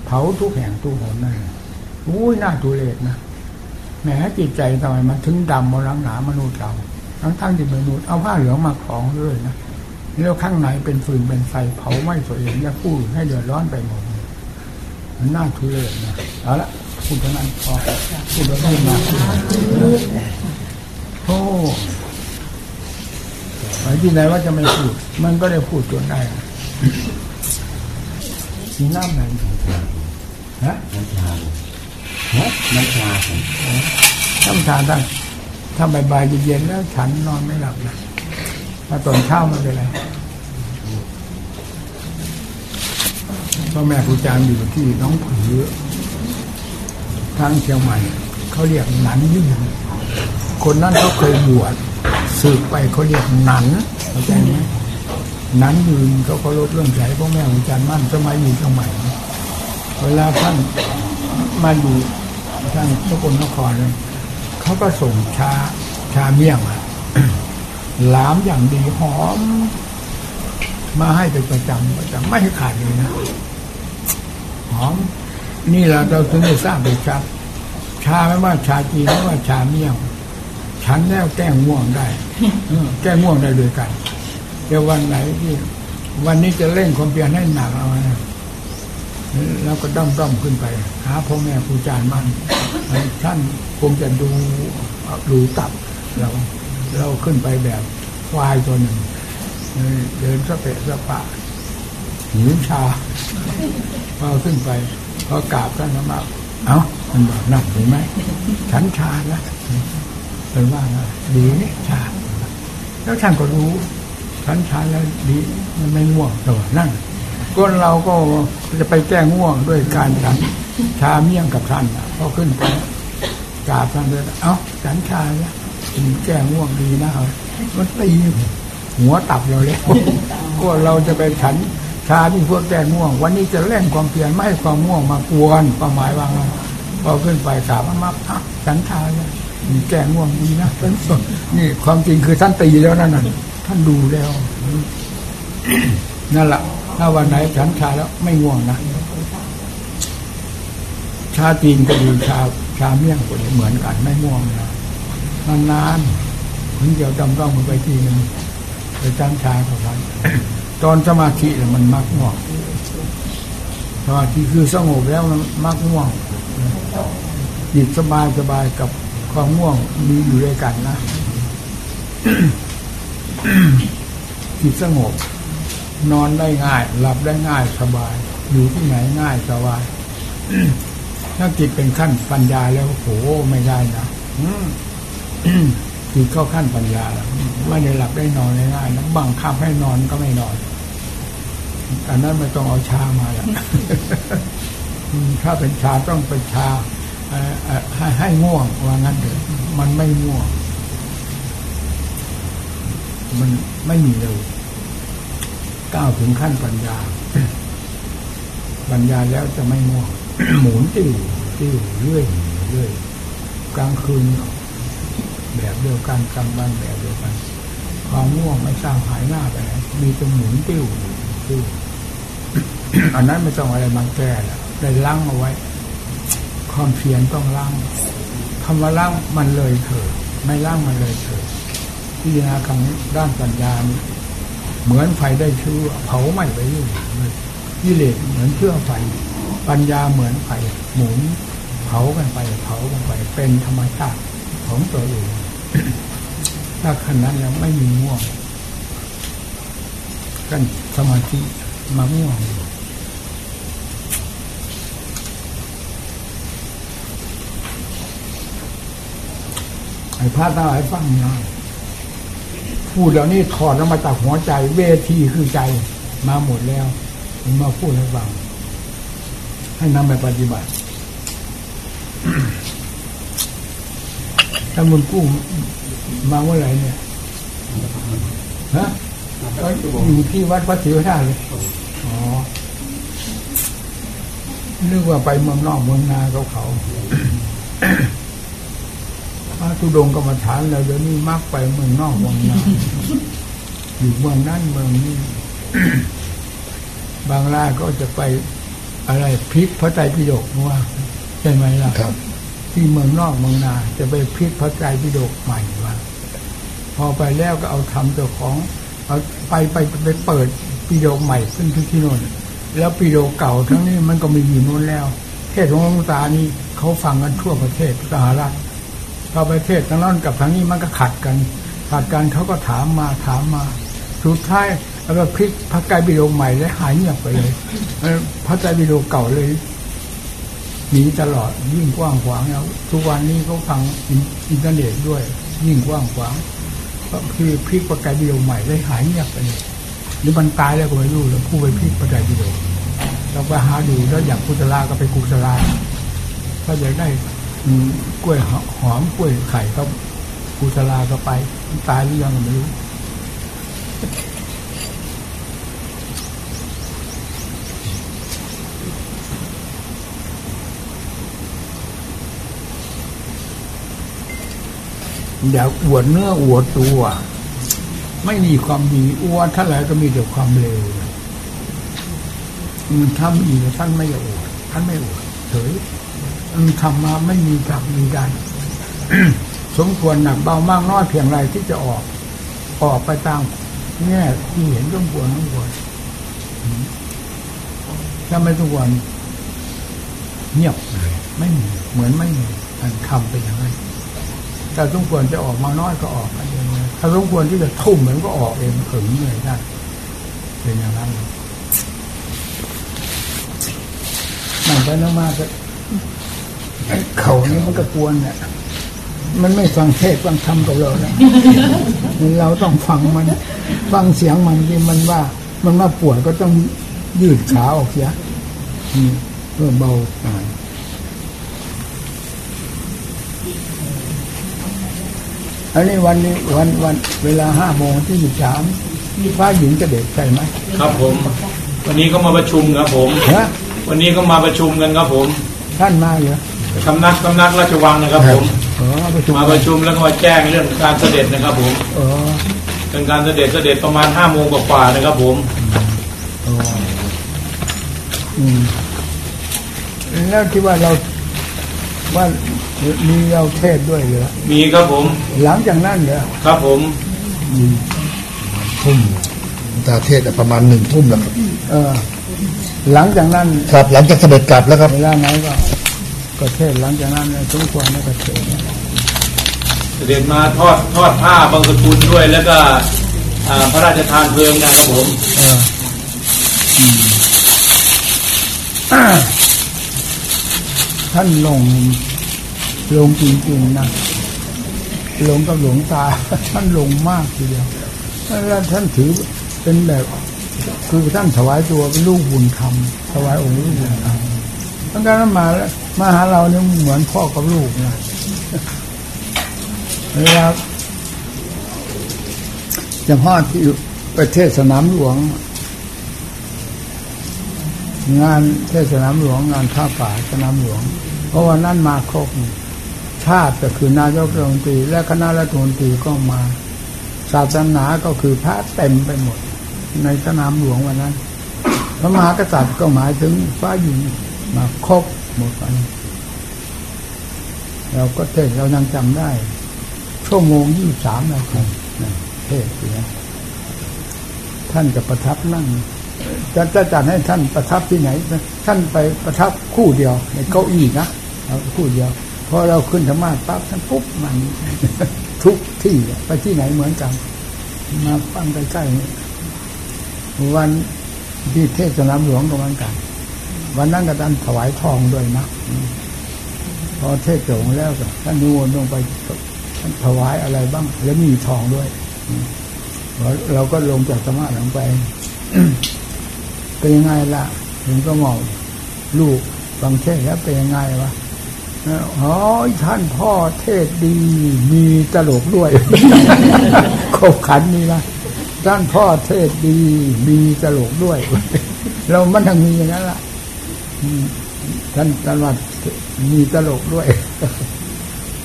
เผาทุกแห่งทุกหนนั่นอุ้ยน่าทุเรศนะแหมจิตใจทำไมมันถึงดำมาลังหนามนุษย์เราทั้งทั้งที่มนุษย์เอาผ้าเหลืองมาคล้องด้วยนะ แล้วข้างในเป็นฟืนเป็นไฟเผาไหม้ตัวเองอย่าพูดให้เดือดร้อนไปหมดมันน่าทุเรศนะเอาละพูดเท่านั้นพอพูดแล้วพูดมาโอ้หมายที่ไหนว่าจะไม่พูด มันก็ได้พูดจนได้สีน้ำไหนฮะน้ำชาฮะน้ำชาน้ำชาตั้งถ้าบ่ายๆเย็นๆแล้วฉันนอนไม่หลับนะ ถ้าตอนเช้ามันเป็นไรพ่อแม่ครูอาจารย์อยู่ที่น้องผือทางเชียงใหม่เขาเรียกหนันยิ่งคนนั้นเขาเคยบวชสืบไปเขาเรียกหนันเข้าใจไหมหนันยืนเขาเคารพเรื่องใจพ่อแม่ครูอาจารย์มั่นสมัยอยู่เชียงใหม่เวลาท่านมาอยู่ทางสกลนครเขาก็ส่งชาชาเมี่ยงอะ หลามอย่างดีหอม มาให้เป็นประจำประจำไม่ขาดเลยนะหอมนี่เราเราถึงได้ทราบเลยครับ ชาไม่ว่าชาจีนไม่ว่าชาเมี่ยงฉันแล้วแก้ง่วงได้แก้ง่วงได้ด้วยกันเดี๋ยววันไหนที่วันนี้จะเล่นความเพียรให้หนักเอานะแล้วก็ด้อมด้อมขึ้นไป หาพ่อแม่ครูอาจารย์มั่นท่านคงจะดูดูตับเรา เราขึ้นไปแบบควายตัวหนึ่ง เดินสะเปะสะปะหิวชาพอขึ้นไปพอกราบท่านมาเอ้ามันบอกนั่นเห็นไหมฉันชาแล้วเป็นว่าดีนี่ชาแล้วท่านก็รู้ฉันชาแล้วดีมันไม่ง่วงตัวนั่นก้นเราก็จะไปแก้ง่วงด้วยการฉันชาเมี่ยงกับท่านพอขึ้นไปกราบท่านเลยเอ้าฉันชาแล้ว แก้ง่วงดีนะมันตีหัวตับเราเลยก็เราจะไปฉันชาที่พวกแก้ง่วง วันนี้จะเล่นความเพียรไม่ให้ความง่วงมากวนความหมายว่าพอขึ้นไปกราบมาอะฉันชาเลยแก้ง่วงดีนะเป็นสดนี่ความจริงคือท่านตีแล้วนั่นน่ะท่านดูแล้ว นั่นแหละถ้าวันไหนฉันชาแล้วไม่ง่วงนะชาจีนก็ดีชาชาเมี่ยงคนเหมือนกันไม่ม่วงนะ นานๆถึงเดียวดำต้องมันไปทีหนึ่งไปจ้างชากับมันตอนสมาธิเนี่ยมันมักง่วงสมาธิคือสงบแล้วมันมักง่วงจิตสบายสบายกับความง่วงมีอยู่ด้วยกันนะจิตสงบ นอนได้ง่าย หลับได้ง่ายสบาย อยู่ที่ไหนง่ายสบายถ้าจิตเป็นขั้นปัญญาแล้วโอ้โหไม่ได้นะ อืมจิตเข้าขั้นปัญญาแล้วไม่ได้หลับได้นอนง่ายๆนะบังคับให้นอนก็ไม่นอนอันนั้นไม่ต้องเอาชามาแล้วถ้าเป็นชาต้องเป็นชาให้ให้ง่วงว่างั้นเถอะมันไม่ง่วง มันไม่มีเลยก้าวถึงขั้นปัญญา ปัญญาแล้วจะไม่ง่วงหมุนติ้วติ้วเรื่อยเรื่อยกลางคืน แบบเดียวกันกลางวันแบบเดียวกัน ความง่วงไม่ทราบหายหน้าไปไหนมีแต่หมุนติ้วติ้วอันนั้นไม่ต้องอะไรมาแก้ล้วได้ล้างเอาไว้ ความเพียรต้องล้างคำว่าล้างมันเลยเถิดไม่ล้างมันเลยเถิดพิจารณาคำนี้ด้านปัญญานี่เหมือนไฟได้ชื้อเผาไหม้ไปเรื่อยกิเลสเหมือนเชื้อไฟ ปัญญาเหมือนไฟหมุนเผากันไปเผากันไปเป็นธรรมชาติของตัวเอง ถ้าขนาดนั้นแล้วไม่มีง่วงกันสมาธิมาง่วงอยู่ไอ้พระทั้งหลายฟังนะพูดแล้วนี่ถอดออกมาจากหัวใจเวทีคือใจมาหมดแล้วมมาพูดให้ฟังให้นำไปปฏิบัติ ถ้ามุนกู้มาเมื่อไหร่เนี่ยฮะก็อยู่ที่วัดพระศรีวราชเลยอ๋อนึกว่าไปเมืองนอกเมืองนาเขาเขาพระธุดงกรรมฐานแล้วเดี๋ยวนี้มักไปเมืองนอกเมืองนาอยู่เมืองนั้นเมืองนี้บางรายก็จะไปอะไรพลิกพระไตรปิฎกว่าใช่ไหมล่ะครับ ที่เมืองนอกเมืองนา จะไปพลิกพระไตรปิฎกใหม่ว่าพอไปแล้วก็เอาทำเจ้าของเอาไปไปไปเปิดปิฎกใหม่ขึ้นที่ที่โน่นแล้วปิฎกเก่าทั้งนี้มันก็มีอยู่โน่นแล้ว เทศของหลวงตานี่เขาฟังกันทั่วประเทศสหรัฐพอประเทศทั้งนั้นกับทั้งนี้มันก็ขัดกัน ขัดกันเขาก็ถามมาถามมาสุดท้ายแล้วก็พลิกพระไตรปิฎกใหม่แล้วหายเงียบไปเลยพระไตรปิฎกเก่าเลย หนีตลอดยิ่งกว้างขวางแล้วทุกวันนี้เขาฟังอินเทอร์เน็ตด้วย ยิ่งกว้างขวาง ก็คือพลิกประกายวิดีโอใหม่ได้หายเงียบไปเลยหรือมันตายแล้วก็ไม่รู้แล้วผู้ไปพลิกประกายวิดีโอเราไปหาดูแล้วอยากกุศลาก็ไปกุศลาถ้าอยากได้กล้วยหอมกล้วยไข่ก็กุศลาก็ไป ตายหรือยังก็ไม่รู้ อย่าอวดเนื้ออวดตัว ไม่มีความดีอวดเท่าไหร่ก็มีแต่ความเลวมันทำอีกท่านไม่อวดท่านไม่อวดเฉยมันทำมาไม่มีกลับมีได้สมควรหนักเบามากน้อยเพียงไรที่จะออก ออกไปตามแง่ที่เห็นสมควรสมควรอืมถ้าไม่ทุกวันเงียบเลยไม่มีเหมือนไม่มีการทำไปอย่างนั้น ถ้าสมควรจะออกมาน้อยก็ออกมาเองถ้าสมควรที่จะทุ่มมันก็ออกเองถึงเลยได้เป็นอย่างนั้นนั่งไปนั่งมาก็ไอ้เขานี่มันก็กวนเนี่ยมันไม่ฟังเทศฟังธรรมกับเราแล้วเราต้องฟังมัน ฟังเสียงมันที่มันว่า มันมาปวดก็ต้องยืดขาออกเสียเพื่อเบาหน่ อยอันนี้วันนี้วันวันเวลาห้าโมงที่สิบสามมีฟ้าหญิงกระเด็กใช่ไหมครับผม วันนี้ก็มาประชุมครับผมฮะวันนี้ก็มาประชุมกันครับผมท่านมาเหรอสำนักสำนักราชวังนะครับผมอ๋อประชุมมาประชุมแล้วก็มาแจ้งเรื่องการเสด็จนะครับผมอ๋อเรื่องการเสด็จเสด็จประมาณห้าโมงกว่าๆนะครับผมอ๋ออืมแล้วที่ว่าเราว่า มีเราเทศด้วยเหรอมีครับผม หลังจากนั้นเหรอครับผมทุ่มตาเทศประมาณหนึ่งทุ่มแล้วครับเออ หลังจากนั้น ครับ หลังจากเสด็จกลับแล้วครับเวลาไหนก็ก็เทศหลังจากนั้นเนี่ยสมควรแล้วก็เทศเสด็จมาทอดทอดผ้าบางสกุลด้วย แล้วก็อ่าพระราชทานเพลิงนะครับผมเอออืมอ่าท่านลง ลงจริงๆนะหลงกับหลวงตา ท่านหลงมากทีเดียวแล้วท่านถือเป็นแบบคือท่านถวายตัวเป็นลูกบุญธรรมถวายองค์ลูกบุญธรรมตั้งแต่นั้นมาแล้วมาหาเราเนี่ยเหมือนพ่อกับลูกนะเวลาเฉพาะที่ประเทศสนามหลวง งานเทศสนามหลวงงานท่าป่าสนามหลวง เพราะว่านั่นมาครบ ชาติก็คือนายกรัฐมนตรี และคณะรัฐมนตรีก็มา ศาสนาก็คือพระเต็มไปหมด ในสนามหลวงวันนั้น พระมหากษัตริย์ก็หมายถึงฟ้าหญิงมาครบหมดวันเราก็เทศเรายังจำได้ ชั่วโมงยี่สามนาทีเทศเสียท่านจะประทับนั่งจะจะจัดให้ท่านประทับที่ไหน ท่านไปประทับคู่เดียวในเก้าอี้นะคู่เดียว พอเราขึ้นธรรมาสปั๊บท่านปุ๊บมัน ทุกที่ไปที่ไหนเหมือนกัน มาฟังใกล้ๆนี่วันที่เทศสนามหลวงก็เหมือนกัน วันนั้นก็ท่านถวายทองด้วยนะพอเทศจบแล้วก็ท่านนิมนต์ลงไปท่านถวายอะไรบ้าง แล้วมีทองด้วยเราก็ลงจากธรรมะลงไปเป็นยังไงล่ะถึงก็มองลูกฟังเทศแล้วเป็นยังไงวะ อ๋อท่านพ่อเทศดี มีตลกด้วยขบขันนี่นะท่านพ่อเทศดี มีตลกด้วย เรามันทั้งมีอย่างนั้นล่ะท่านตลอดมีตลกด้วย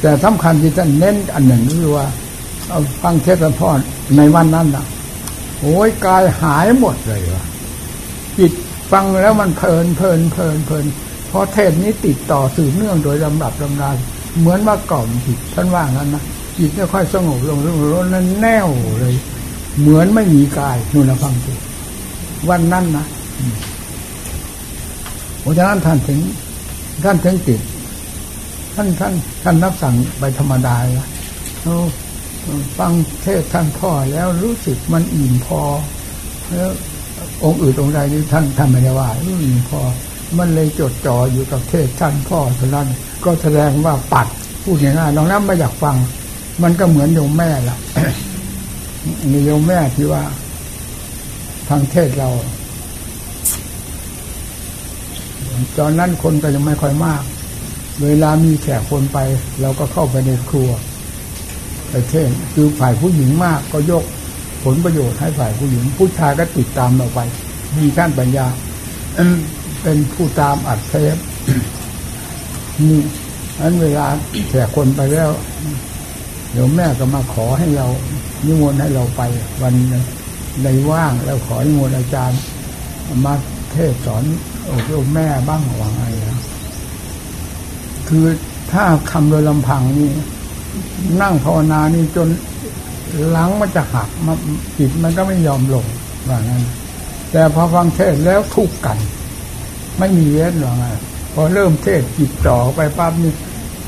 แต่สำคัญที่ท่านเน้นอันหนึ่งคือว่า เอาฟังเทศพ่อในวันนั้นน่ะโอ้ยกายหายหมดเลยวะจิตฟังแล้วมันเพลินเพลินเพลินเพลิน ราะเทศนี้ติดต่อสืบเนื่องโดยลำดับลำดาเหมือนว่ากล่อมจิตท่านว่างั้นนะจิตไม่ค่อยสงบลงลงลงนั้นแน่วเลย เหมือนไม่มีกายนู่นนะฟังสิวันนั้นนะอืมเพราะฉะนั้นท่านถึงท่านถึงติดท่านท่านท่านรับสั่งไปธรรมดาละเอาฟังเทศท่านพ่อแล้วรู้สึกมันอิ่มพอแล้วองค์อื่นองค์ใดนี่ท่านท่านไม่ได้ว่าอิ่มพอ มันเลยจดจ่ออยู่กับเทศท่านพ่อเท่านั้นก็แสดงว่าปัดพูดง่ายๆน้องน้ำไม่อยากฟัง มันก็เหมือนโยมแม่ละมีโยมแม่ที่ว่า ทางเทศเรา ตอนนั้นคนก็ยังไม่ค่อยมาก เวลามีแขกคนไป เราก็เข้าไปในครัวไปเทศคือฝ่ายผู้หญิงมากก็ยกผลประโยชน์ให้ฝ่ายผู้หญิง ผู้ชายก็ติดตามเราไป มีขั้นปัญญา เป็นผู้ตามอัดเทปนี่อันเวลาแขกคนไปแล้ว เดี๋ยวแม่ก็มาขอให้เรานิมนต์ให้เราไป วันในว่างแล้วขอนิมนต์อาจารย์ มาเทศสอนอบรมแม่บ้างหว่าไงนะคือถ้าคำโดยลำพังนี่ นั่งภาวนานี่จนหลังมันจะหักมาจิตมันก็ไม่ยอมลงว่างั้น แต่พอฟังเทศแล้วทุกข์กัน ไม่มีเว้นหรอกพอเริ่มเทศจิตต่อไปปั๊บนี่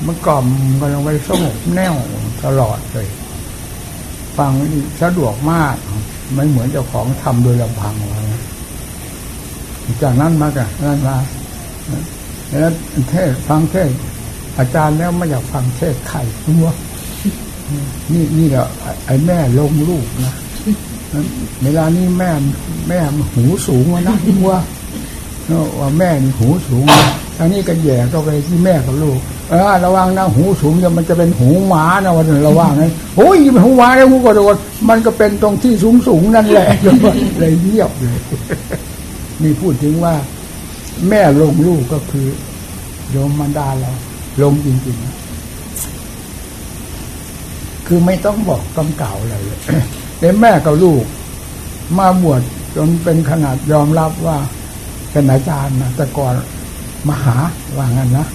มันกล่อมกันลงไปสงบแน่วตลอดเลย ฟังนี่สะดวกมากไม่เหมือนเจ้าของทำโดยลำพังว่างั้นจากนั้นมากันนั้นมาแล้วเทศฟังเทศอาจารย์แล้วไม่อยากฟังเทศน์ใครรู้ว่านี่นี่แหละไอ้แม่ลงลูกนะเวลานี้แม่แม่หูสูงวะนะว่า ว่าแม่นี่หูสูงทางนี้ก็แย่ก็ไปที่แม่กับลูกเออระวังนะหูสูงเดี๋ยวมันจะเป็นหูหมานะวันระวังนะโอ้ยเป็นหูหมาแล้วหูก็โดนมันก็เป็นตรงที่สูงสูงนั่นแหละเลยเงียบเลยนี่พูดถึงว่า แม่ลงลูกก็คือโยมมันดาเราลงจริงๆ คือไม่ต้องบอกกำเก่าอะไรเลยแต่แม่กับลูก มาบวชจนเป็นขนาดยอมรับว่า เป็นอาจารย์นะแต่ก่อนมหาว่างั้นนะ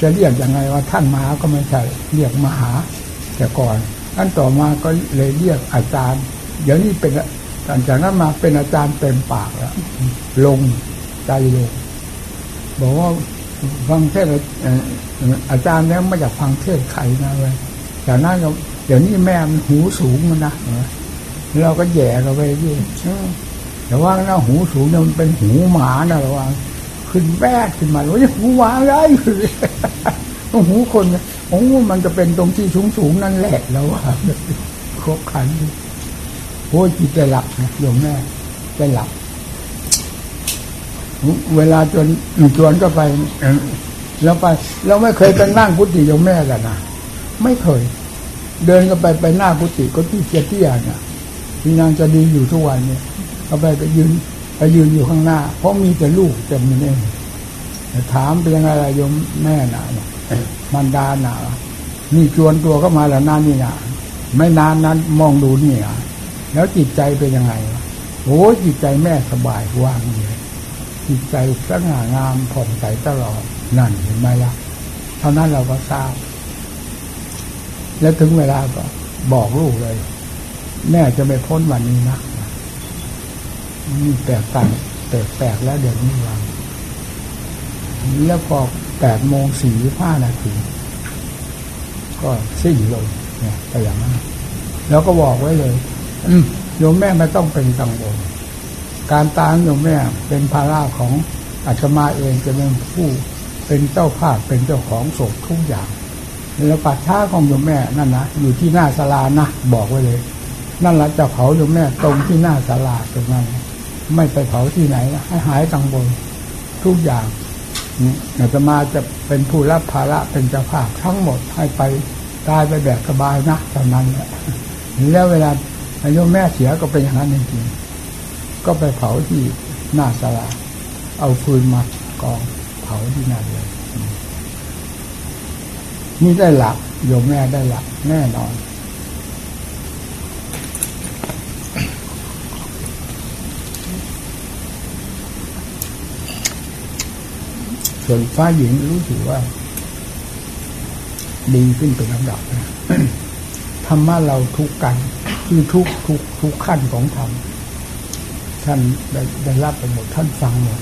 จะเรียกยังไงว่าท่านมหาก็ไม่ใช่เรียกมหา แต่ก่อนท่านต่อมาก็เลยเรียกอาจารย์ เดี๋ยวนี้เป็นหลังจากนั้นมาเป็นอาจารย์เต็มปากแล้วลงใจลงบอกว่าฟังเทศอาจารย์แล้วไม่อยากฟังเทศใครนะเว้ยจากนั้นก็เดี๋ยวนี้แม่มันหูสูงมันนะเราก็แย่กันไปที่ แต่ว่าหน้าหูสูงเนี่ยมันเป็นหูหมานะระวังขึ้นแวดขึ้นมาว่าหูหมาอะไรต้องหูคนโอ้มันจะเป็นตรงที่สูงสูงนั่นแหละแล้วว่าครบขันโอ้ยจิตได้หลับนะโยมแม่ได้หลับ เวลาจนจวนก็ไปเอ่อแล้วไปเราไม่เคยไปนั่งกุฏิโยมแม่กันนะไม่เคย เดินก็ไปไปหน้ากุฏิก็ที่เตี้ยๆน่ะที่นางจะดีอยู่ทุกวันเนี่ย ก็ไปไปยืนไปยืนอยู่ข้างหน้า เพราะมีแต่ลูกเต็มนี่เองถามเป็นยังไงล่ะโยมแม่น่ะเนี่ยมันดาหนานี่ชวนตัวก็มาแล้วนานนี่นะไม่นานนั้นมองดูนี่อะแล้วจิตใจเป็นยังไงโอ้จิตใจแม่สบายว่างเลยจิตใจสง่างามผ่องใสตลอดนั่นเห็นไหมล่ะเท่านั้นเราก็ทราบ แล้วถึงเวลาก็บอกลูกเลย แม่จะไม่พ้นวันนี้นะ นี่แปลกต่างแปลกแล้วเดี๋ยวนี้วางแล้วพอแปดโมงสี่ห้านาทีก็สิ้นลงเนี่ยไปอย่างนั้นแล้วก็บอกไว้เลยโยมแม่ไม่ต้องเป็นกังวลการตายของโยมแม่เป็นภาระของอาตมาเองจะเป็นผู้เป็นเจ้าภาพเป็นเจ้าของศพทุกอย่างแล้วป่าช้าของโยมแม่นั่นนะอยู่ที่หน้าศาลานะบอกไว้เลย นั่นแหละจะเผาโยมแม่ตรงที่หน้าศาลาตรงนั้น ไม่ไปเผาที่ไหนให้หายกังวลทุกอย่างอืมอาตมาจะเป็นผู้รับภาระเป็นเจ้าภาพทั้งหมดให้ไปตายไปแบบสบายนะตอนนั้นแหละแล้วเวลาโยมแม่เสียก็เป็นอย่างนั้นจริงๆก็ไปเผาที่หน้าศาลาเอาฟืนมากองเผาที่นั่นเลยนี่ได้หลักโยมแม่ได้หลักแน่นอน ส่วนฟ้าหญิงรู้สึกว่า ดีขึ้นเป็นลำดับนะธรรมะเราทุกกัน คือทุกทุกทุกขั้นของธรรมท่านได้ได้รับไปหมดท่านฟังหมด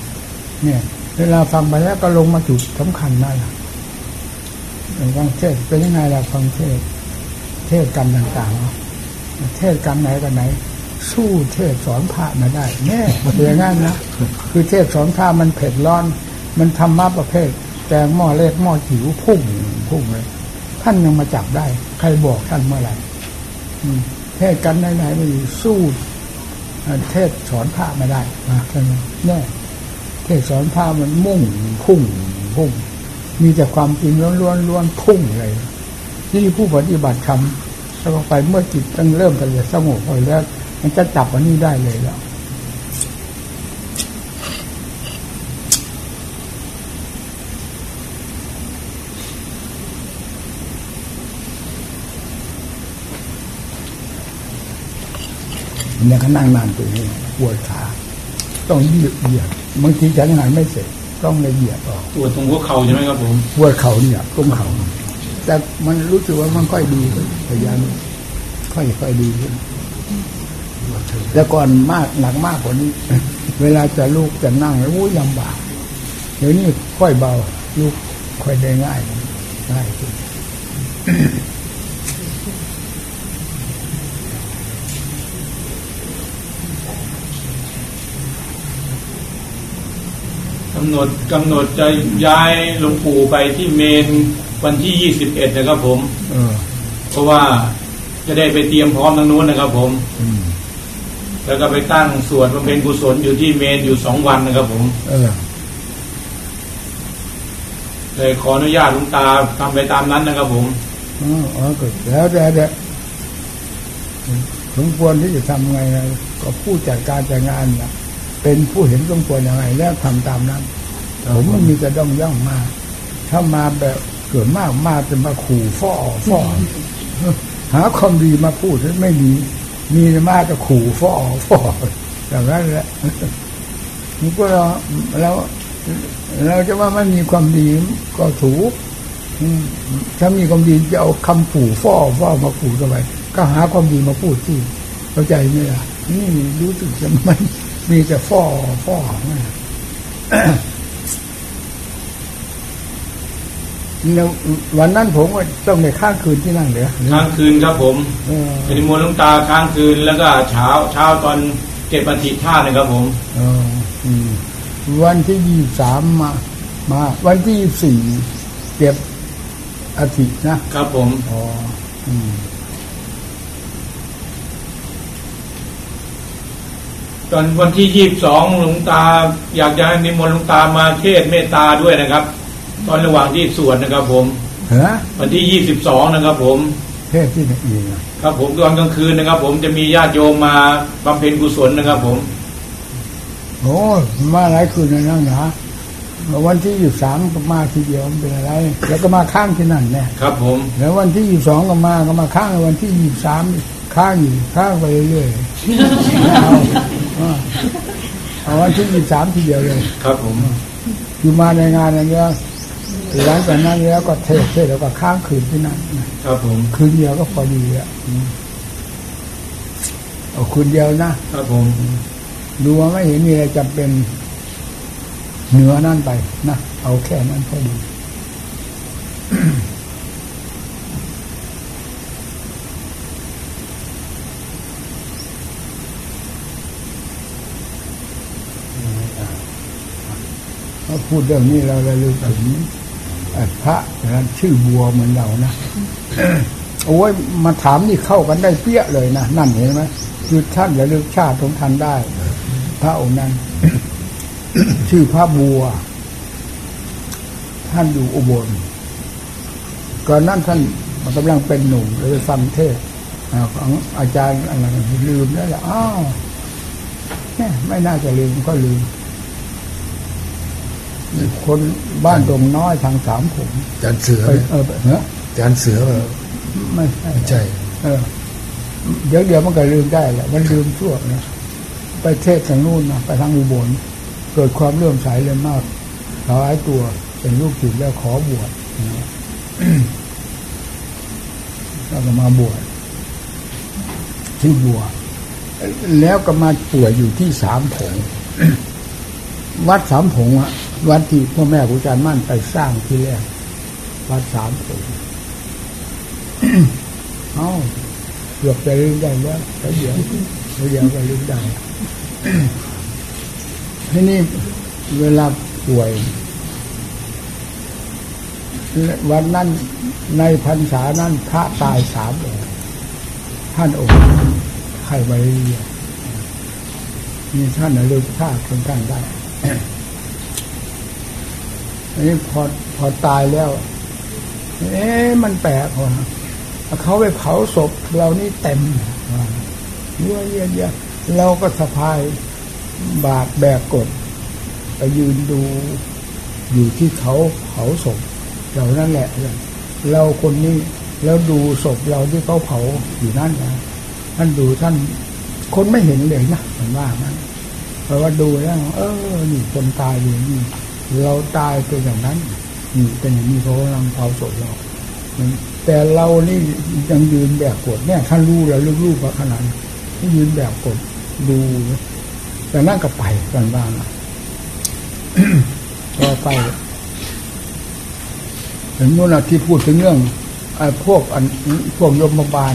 เนี่ย เวลาฟังไปแล้วก็ลงมาจุดสำคัญนั่นแหละฟังเทศเป็นยังไงล่ะฟังเทศ เทศกรรมต่างๆเนาะเทศกรรมไหนกันไหน สู้เทศสอนพระมาได้แน่เป็นอย่างนั้นนะคือเทศสอนพระมันเผ็ดร้อน มันทำมาประเภทแกงหม้อเล็กหม้อจิ๋วพุ่งพุ่งเลย ท่านยังมาจับได้ ใครบอกท่านเมื่อไหร่เทศกันไหนๆไม่สู้เทศสอนพระไม่ได้นะใช่ไหมแน่เทศสอนพระมันมุ่งพุ่งพุ่ง มีแต่ความจริงล้วนล้วนล้วนพุ่งเลยนี่ผู้ปฏิบัติธรรมแล้วก็ไปเมื่อจิตตั้งเริ่มจะสงบไปแล้ว มันจะจับอันนี้ได้เลยแล้ว เนี่ยก็นั่งนานตัวนี้ปวดขา ต้องเหยียดเหยียดบางทีฉันงานไม่เสร็จต้องเลยเหยียดออกปวดตรงหัวเข่าใช่ไหมครับผมปวดเข่าเนี่ยตรงเข่าแต่มันรู้สึกว่ามันค่อยดีขึ้นพยายามค่อยค่อยดีขึ้นแต่ก่อนมากหนักมากกว่านี้ เวลาจะลุกจะนั่งแล้วอู้ยลำบากเดี๋ยวนี้ค่อยเบาลุกค่อยได้ง่ายง่ายขึ้น กำหนดกำหนดจะย้ายหลวงปู่ไปที่เมนวันที่ยี่สิบเอ็ดนะครับผมเออเพราะว่าจะได้ไปเตรียมพร้อมทางนู้นนะครับผมอืมแล้วก็ไปตั้งสวดบำเพ็ญกุศลอยู่ที่เมนอยู่สองวันนะครับ ผมเออเลยขออนุญาตหลุงตาทำไปตามนั้นนะครับผมอ๋ออ๋อก็แล้วแต่แต่สมควรที่จะทำไงนะก็ผู้จัดการจัดงานนะ เป็นผู้เห็นสมควรยังไงแล้วทำตามนั้นผมมันมีจะต้องย่องมา ถ้ามาแบบเกิดมากมาจะมาขู่ฟ้อฟ้อหาความดีมาพูดไม่มีมีมาจะขู่ฟ้อฟ้ออย่างนั้นแหละมันก็เราแล้วเราจะว่าไม่มีความดีก็ถูกถ้ามีความดีจะเอาคำปู่ฟ่อฟ่อมาปู่ทำไมก็หาความดีมาพูดที่เข้าใจไหมล่ะนี่รู้สึกจะไม่ มีแต่ฟ่อฟ่อนะแล้ววันนั้นผมก็ต้องในข้างคืนที่นั่นเลยค้างคืนครับผมเออเป็นนิมนต์หลวงตาค้างคืนแล้วก็เช้าเช้าตอนเก็บปฏิท่าตุนะครับผมเอออืมวันที่ยี่สามมามา วันที่ยี่สี่เก็บอาทิตย์นะครับผมอ๋ออืม ตอนวันที่ยี่สิบสองหลวงตา อยากจะให้นิมนต์หลวงตามาเทศน์เมตตาด้วยนะครับ ตอนระหว่างที่สวดนะครับ ผมฮะวันที่ยี่สิบสองนะครับ ผมเทศที่ไหนอีกอะครับ ผมตอนกลางคืนนะครับ ผมจะมีญาติโยมมาบำเพ็ญกุศลนะครับ ผมโอ้มาหลายคืนแล้วนะนะวันที่ยี่สามก็มาทีเดียวมันเป็นอะไร แล้วก็มาข้างที่นั่นแน่ครับ ผม แล้ววันที่ยี่สองก็มาก็มาข้างวันที่ยี่สามข้างอยู่ข้างไปเรื่อยๆ เอาเอาเอาวันที่ยี่สามทีเดียวเลย ครับผม อยู่มาในงานอย่างเงี้ยหลังจากนั้นแล้วก็เทศเทศแล้วก็ค้างคืนที่นั่นครับผม คืนเดียวก็พอดีอะอืมเอาคืนเดียวนะครับผม ดูว่าไม่เห็นมีอะไรจำเป็นเหนือนั่นไปนะเอาแค่นั้นพอดี พูดเรื่องนี้เราระลึกถึงเอ่อพระนั้นชื่อบัวเหมือนเรานะโอ้ยมาถามนี่เข้ากันได้เปี้ยเลยนะนั่นเห็นไหมคือท่านระลึกชาติของท่านได้ พระองค์นั้น ชื่อพระบัว ท่านอยู่อุบลก่อนนั้นท่านกำลังเป็นหนุ่มเลยฟังเทศของอาจารย์อะไรลืมได้วแหละอ้าวแม่ไม่น่าจะลืมก็ลืม คนบ้านตรงน้อยทางสามผมอาจารย์เสือไปเนี่ยเออเนอะอาจารย์เสือเหรอไม่ใช่ไม่ใช่เออเดี๋ยวเดี๋ยวมันก็ลืมได้แหละมันลืมช่วงนะไปเทศทางนู่นนะไปทางอุบลเกิดความเลื่อมใสเลยมากถวายตัวเป็นลูกศิษย์แล้วขอบวชนะแล้วก็มาบวชที่บัว แล้วก็มาป่วยอยู่ที่สามผง วัดสามผงอะ วัดที่พ่อแม่ครูอาจารย์มั่นไปสร้างที่แรกวัดสามผงเอ้าเกือบจะลืมได้แล้วแต่เดี๋ยวเดี๋ยวก็ลืมได้ที่นี่เวลาป่วย วันนั้นในพรรษานั้นพระตายสามองค์ท่านองค์ไข้ไวรัสมีท่านระลึกชาติคนท่านได้ อันนี้พอพอตายแล้ว เอ๊ะมันแปลกว่ะเขาไปเผาศพเรานี่เต็มเยอะเยอะเยอะเราก็สะพายบาดแบกกดไปยืนดูอยู่ที่เขาเผาศพเรานั่นแหละ เราคนนี้แล้วดูศพเราที่เขาเผาอยู่นั่นนะท่านดูท่านคนไม่เห็นเลยนะผมว่านั้นเพราะว่าดูแล้วเออนี่คนตายอยู่นี่ เราตายเป็นอย่างนั้นนี่เป็นอย่างนี้เขากำลังเผาศพเราแต่เรานี่ยังยืนแบบกดเนี่ยท่านรู้แล้วลูกๆว่าขนาดที่ยืนแบบกดดูแต่นั่นก็ไปกันบ้างอะพอไปถึงนู่นนะที่พูดถึงเรื่องไอ้พวกอันพวกโยมบาล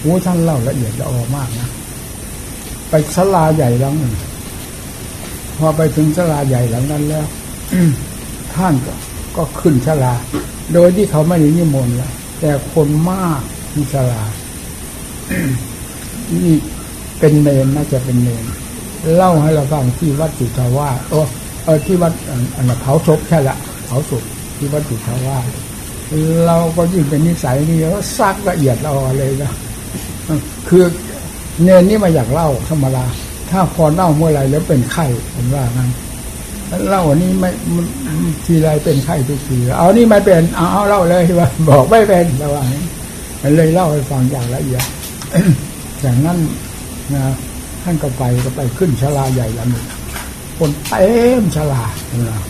โอ้ท่านเล่าละเอียดละออมากนะ ไปศาลาใหญ่หลังหนึ่ง พอไปถึงศาลาใหญ่หลังนั้นแล้วท่านก็ก็ขึ้นศาลา โดยที่เขาไม่ได้นิมนต์แล้วแต่คนมากที่ศาลา นี่เป็นเนนน่าจะเป็นเนนเล่าให้เราฟังที่วัดจุฑาวาสเออเออที่วัดอันเผาศพใช่ละเผาศพที่วัดจุฑาวาสเราก็ยิ่งเป็นนิสัยนี่ก็ซักละเอียดเราเลยนะคือเนนนี่มาอยากเล่าธรรมดา ถ้าพอเล่าเมื่อไรแล้วเป็นไข้ผมว่างั้นเล่าอันนี้ไม่ทีไรเป็นไข้ทุกทีเอานี่ไม่เป็นเอาเอาเล่าเลยว่า บอกไม่เป็นระหว่างนี้มันเลยเล่าให้ฟังอย่างละเอียดจากนั้นนะท่านก็ไปก็ไปขึ้นชลาใหญ่ลำหนึ่งคนเต็มชลานะ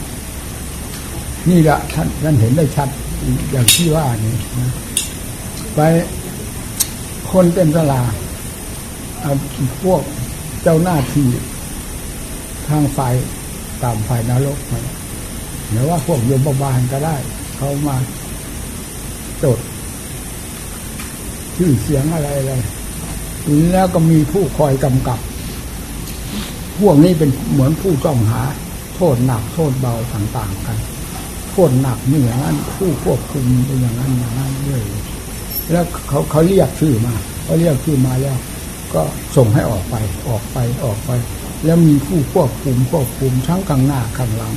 นี่แหละท่านท่านเห็นได้ชัดอย่างที่ว่านี่นะไปคนเต็มสลาเอาพวก เจ้าหน้าที่ทางฝ่ายตามฝ่ายนรกมาหรือว่าพวกโยมบาลก็ได้ เขามาจดชื่อเสียงอะไรอะไรแล้วก็มีผู้คอยกำกับ พวกนี้เป็นเหมือนผู้ต้องหา โทษหนักโทษเบาต่างๆกัน โทษหนักนี่อย่างนั้นผู้ควบคุมเป็นอย่างนั้นอย่างนั้นเลยแล้วเขาเขาเรียกชื่อมาเขาเรียกชื่อมาแล้ว ก็ส่งให้ออกไปออกไปออกไป แล้วมีผู้ควบคุมควบคุมทั้งข้างหน้าข้างหลัง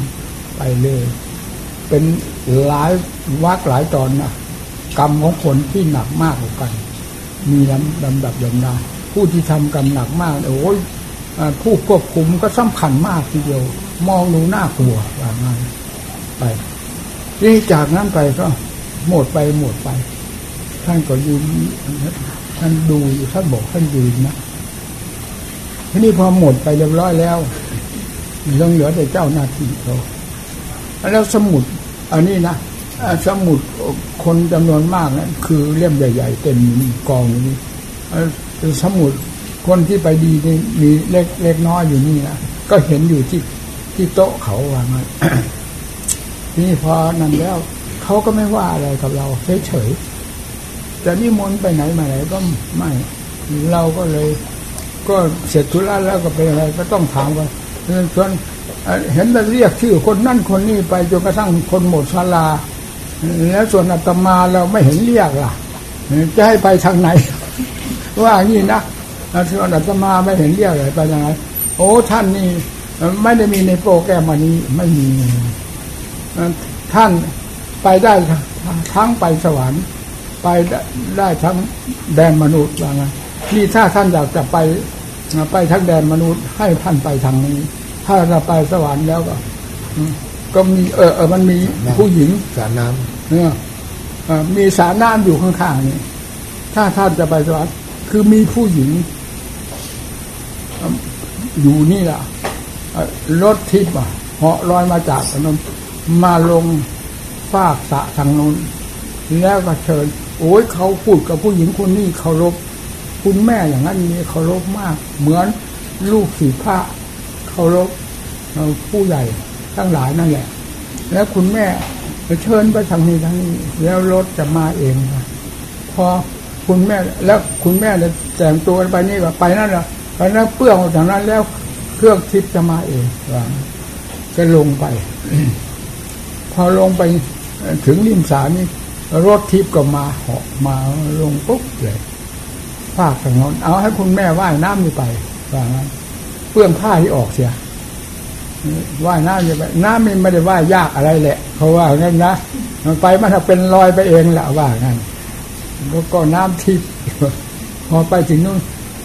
ไปเลย เป็นหลายวักหลายตอนนะกรรมของคนที่หนักมากกว่ากัน มีลำลำดับลำดาผู้ที่ทำกรรมหนักมากโอ้ยผู้ควบคุมก็สำคัญมากทีเดียว มองดูหน่ากลัวว่างั้นไปนี่จากนั้นไปก็หมดไปหมดไป ท่านก็ยืน ท่านดูอยู่ท่านบอกท่านยืนนะทีนี้พอหมดไปเรียบร้อยแล้วยังเหลือแต่เจ้าหน้าที่เขาแล้วสมุดอันนี้นะสมุดคนจำนวนมากนะคือเล่มใหญ่ ๆ เต็มกองอยู่นี่สมุดคนที่ไปดีนี่มีเล็กเล็กน้อยอยู่นี่นะก็เห็นอยู่ที่ที่โต๊ะเขาว่างั้นทีนี้พอนั้นแล้วเขาก็ไม่ว่าอะไรกับเราเฉยๆ จะนิมนต์ไปไหนมาไหนก็ไม่เราก็เลย ก็เสร็จธุระแล้วก็ไปอะไร ก็ต้องถามว่าชวนเอ่อเห็นแต่เรียกชื่อคนนั่นคนนี้ไปจนกระทั่งคนหมดศาลา แล้วส่วนอาตมาเราไม่เห็นเรียกล่ะ จะให้ไปทางไหน ว่าอย่างนี้นะส่วนอาตมาไม่เห็นเรียกเลยไปทางไหนโอ้ท่านนี่ไม่ได้มีในโปรแกรมอันนี้ไม่มี ท่านไปได้ทั้งไปสวรรค์ ไปได้ได้ทั้งแดนมนุษย์ว่างั้นนี่ถ้าท่านอยากจะไปไปทั้งแดนมนุษย์ให้ท่านไปทางนี้ ถ้าจะไปสวรรค์แล้วก็อืมก็มีเออเออมันมีผู้หญิงสารน้ำเนี่ยเอ่อมีสารน้ำอยู่ข้างๆนี่ถ้าท่านจะไปสวรรค์คือมีผู้หญิงเอ่ออยู่นี่ล่ะเอ่อรถทิพย์อะเหาะลอยมาจากถนนมาลงฟากสระทางนู้นแล้วก็เชิญ โอ้ยเขาพูดกับผู้หญิงคนนี้เคารพคุณแม่อย่างนั้นนี่เคารพมาก เหมือนลูกสีพระเคารพเอ่อผู้ใหญ่ทั้งหลายนั่นแหละ แล้วคุณแม่เชิญไปทางนี้ทางนี้แล้วรถจะมาเองพอคุณแม่แล้วคุณแม่เนี่ยแต่งตัวไปนี่ว่าไปนั่นแหละไปนั่นเปื้องออกจากนั้นแล้วเครื่องทิพย์จะมาเองว่าก็ลงไป พอลงไปถึงริมสานี่ รถทิพย์ก็มาเหาะมาลงปุ๊บเลยภาคทางโน้นเอาให้คุณแม่ว่ายน้ำนี่ไปว่างั้นเปื้องผ้าที่ออกเสียว่ายน้ำจะไปน้ำมันไม่ได้ว่ายยากอะไรแหละเพราว่างั้นนะมันไปมันเป็นรอยไปเองแหละว่างั้นแล้วก็น้ำทิพย์พอไปถึงนู้น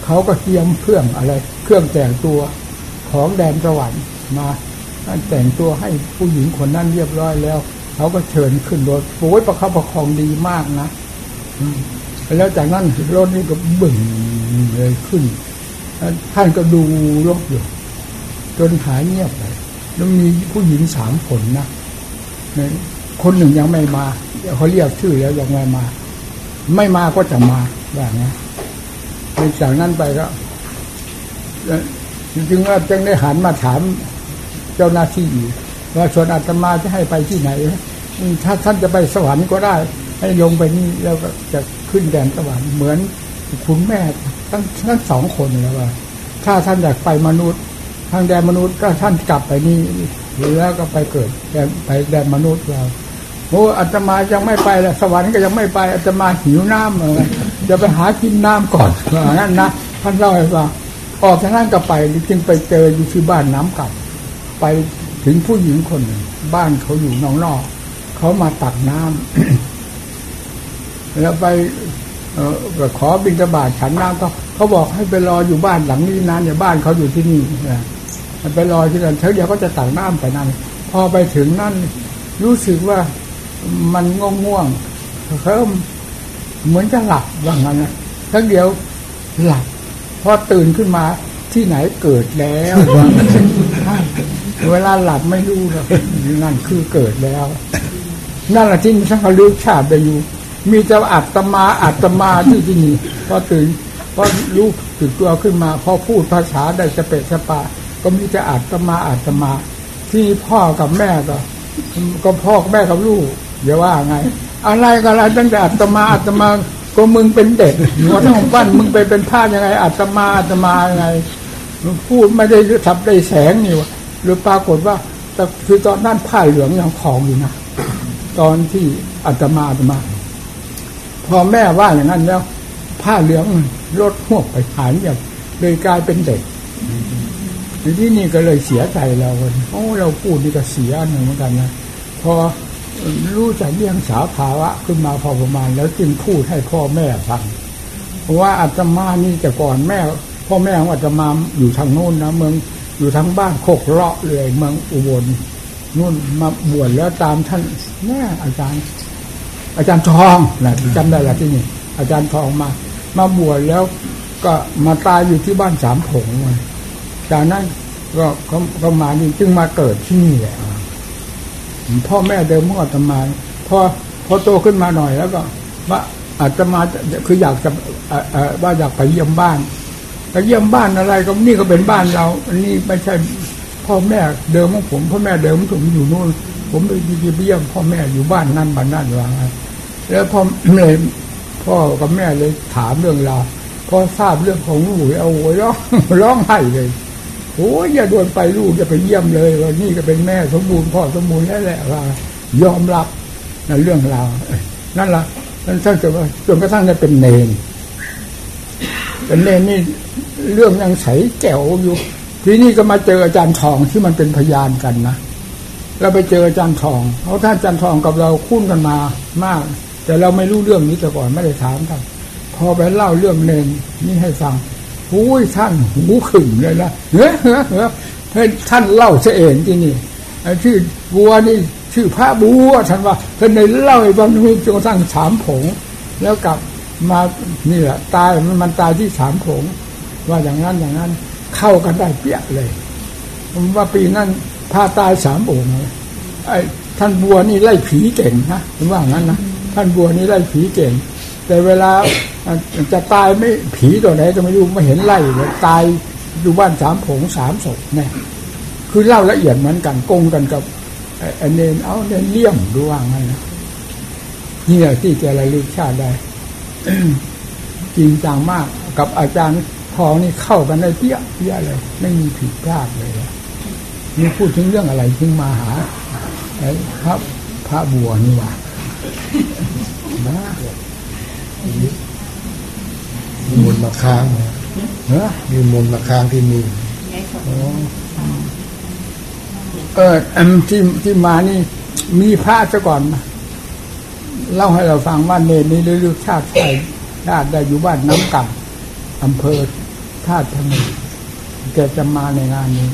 เขาก็เตรียมเครื่องอะไร เครื่องแต่งตัวของแดนสวรรค์มาแต่งตัวให้ผู้หญิงคนนั้นเรียบร้อยแล้ว เขาก็เชิญขึ้นรถโอ้ยประคับประคองดีมากนะแล้วจากนั้นรถนี่ก็บึ่งเลยขึ้นท่านก็ดูรถอยู่ จนหายเงียบไปแล้วมีผู้หญิงสามคนนะคนหนึ่งยังไม่มาเขาเรียกชื่อแล้วยังไม่มา ไม่มาก็จะมาแบบนี้จากนั้นไปก็จึงว่าจึงได้หันมาถามเจ้าหน้าที่อีก ว่าชวนอาตมาจะให้ไปที่ไหนถ้าท่านจะไปสวรรค์ก็ได้ ให้ลงไปนี่แล้วก็จะขึ้นแดนสวรรค์เหมือนคุณแม่ทั้งทั้งสองคนเลยว่า ถ้าท่านอยากไปมนุษย์ ทางแดนมนุษย์ก็ท่านกลับไปนี่แล้วก็ไปเกิดแดนไปแดนมนุษย์เราโอ้อาตมายังไม่ไปละสวรรค์ก็ยังไม่ไปอาตมาหิวน้ำเลยจะไปหากินน้ำก่อนอย่างนั้นนะท่านเล่าให้ฟังออกจากนั้นก็ไปจึงไปเจออยู่ที่บ้านน้ำกับไป ถึงผู้หญิงคนหนึ่ง บ้านเขาอยู่นองนอกเขามาตักน้ำแล้วไปเออขอบิณฑบาตฉันน้ำก็เขาบอกให้ไปรออยู่บ้านหลังนี้นะเนี่ยบ้านเขาอยู่ที่นี่นะไปรอที่นั่นเธอเดี๋ยวก็จะตักน้ำไปนั่นพอไปถึงนั่นรู้สึกว่ามันง่วงง่วงๆเขาเหมือนจะหลับว่างั้นนะทั้งเดียวหลับพอตื่นขึ้นมาที่ไหนเกิดแล้ว เวลาหลับไม่รู้หรอกนั่นคือเกิดแล้ว นั่นแหละที่ท่านเขาลือชาติได้อยู่ มีแต่อัตมาอัตมาที่ที่นี่พอตื่นพอรู้ตื่นตัวขึ้นมา พอพูดภาษาได้สเปะสปา ก็มีแต่อัตมาอัตมา ที่พ่อกับแม่ก็ ก็พ่อกับแม่กับลูกอย่าว่าไง อะไรก็อะไรตั้งแต่อัตมาอัตมาก็มึงเป็นเด็กหัวท้องปั้นมึงไปเป็นผ้ายังไงอัตมาอัตมายังไงพูดไม่ได้ทับได้แสงนี่วะ หรือปรากฏว่าแต่คือตอนนั้นผ้าเหลืองยังของอยู่นะตอนที่อาตมาอาตมา พอแม่ว่าอย่างนั้นแล้ว ผ้าเหลืองลดหวไปหายอย่างเลยกลายเป็นเด็กที่นี่ก็เลยเสียใจเราโอ้เราพูดนี่ก็เสียหนึ่งเหมือนกันนะพอรู้จักเรื่องสาภาวะขึ้นมาพอประมาณ แล้วจึงพูดให้พ่อแม่ฟังเพราะว่าอาตมานี่แต่ก่อนแม่ พ่อแม่ของอาตมาอยู่ทางโน้นนะเมือง อยู่ทางบ้านโคกเลาะเลยเมืองอุบลนู่นมาบวชแล้วตามท่านแม่อาจารย์ อาจารย์ทองนะจำได้ละที่นี่ อาจารย์ทองมา มาบวชแล้วก็มาตายอยู่ที่บ้านสามผงเลยจากนั้นก็ก็ก็มานี่จึงมาเกิดที่นี่แหละพ่อแม่เดิมเมื่อตมาพอพอโตขึ้นมาหน่อยแล้วก็ว่าอาตมาคืออยากจะว่าอยากไปเยี่ยมบ้าน ไปเยี่ยมบ้านอะไรก็นี่ก็เป็นบ้านเรา อันนี้ไม่ใช่พ่อแม่เดิมของผมพ่อแม่เดิมของผมอยู่นู่น ผมไปเยี่ยมพ่อแม่อยู่บ้านนั่นบ้านนั่นวาไงแล้วพ่อเลยพ่อกับแม่เลยถามเรื่องราวพอทราบเรื่องของลูกเอาโวยร้องร้องไห้เลยโอ้ยอย่าด่วนไปลูกอย่าไปเยี่ยมเลยว่านี่ก็เป็นแม่สมบูรณ์พ่อสมบูรณ์แล้วแหละว่ายอมรับนั่นเรื่องราวนั่นละนั่นท่านจะว่าจนกระทั่งได้เป็นเนน เป็นเนนนี่เรื่องยังใสแจ๋วอยู่ ทีนี้ก็มาเจออาจารย์ทองที่มันเป็นพยานกันนะเราไปเจออาจารย์ทองเพราะท่านอาจารย์ทองกับเราคุ้นกันมามาก แต่เราไม่รู้เรื่องนี้แต่ก่อนไม่ได้ถามท่านพอไปเล่าเรื่องเนนนี่ให้ฟังหูยท่านหูขึ่งเลยนะเฮ้ยเฮ้ยเฮ้ยท่านเล่าเสเองที่นี่ชื่อบัวนี่ชื่อพระบัวท่านว่าท่านในเล่าให้ฟังจนกระทั่งสามผง แล้วกลับ มานี่แหละตายมันมันตายที่สามผงว่าอย่างนั้นอย่างนั้น เข้ากันได้เปี้ยเลยผมว่าปีนั้นพาตายสามโองเลยไอ้ท่านบัวนี่ไล่ผีเก่งนะผมว่างั้นนะท่านบัวนี่ไล่ผีเก่ง แต่เวลาจะตายไม่ผีตัวไหนจะไม่รู้ไม่เห็นไล่เลยตายอยู่บ้านสามผงสามศพเนี่ยคือเล่าละเอียดเหมือนกันโกงกันกับไอ้เนนเอาเนนเลี่ยมดูว่าไงนะนี่แหละที่แกระลึกชาติได้ จริงจังมากกับอาจารย์ทองนี่เข้ากันได้เปี้ยเปี้ยเลย ไม่มีผิดพลาดเลยอะนี่พูดถึงเรื่องอะไรจึงมาหาไอ้พระพระบัวนี่หว่านะมีมนต์มาค้างนะเฮ้อมีมนต์มาค้างที่นี่เอออันที่ที่มานี่ มีพระซะก่อนนะ เล่าให้เราฟังว่าเนนี้เรื่องชาติไทยชาติได้อยู่บ้านน้ำกำอำเภอธาตุพนมแกจะมาในงานนี้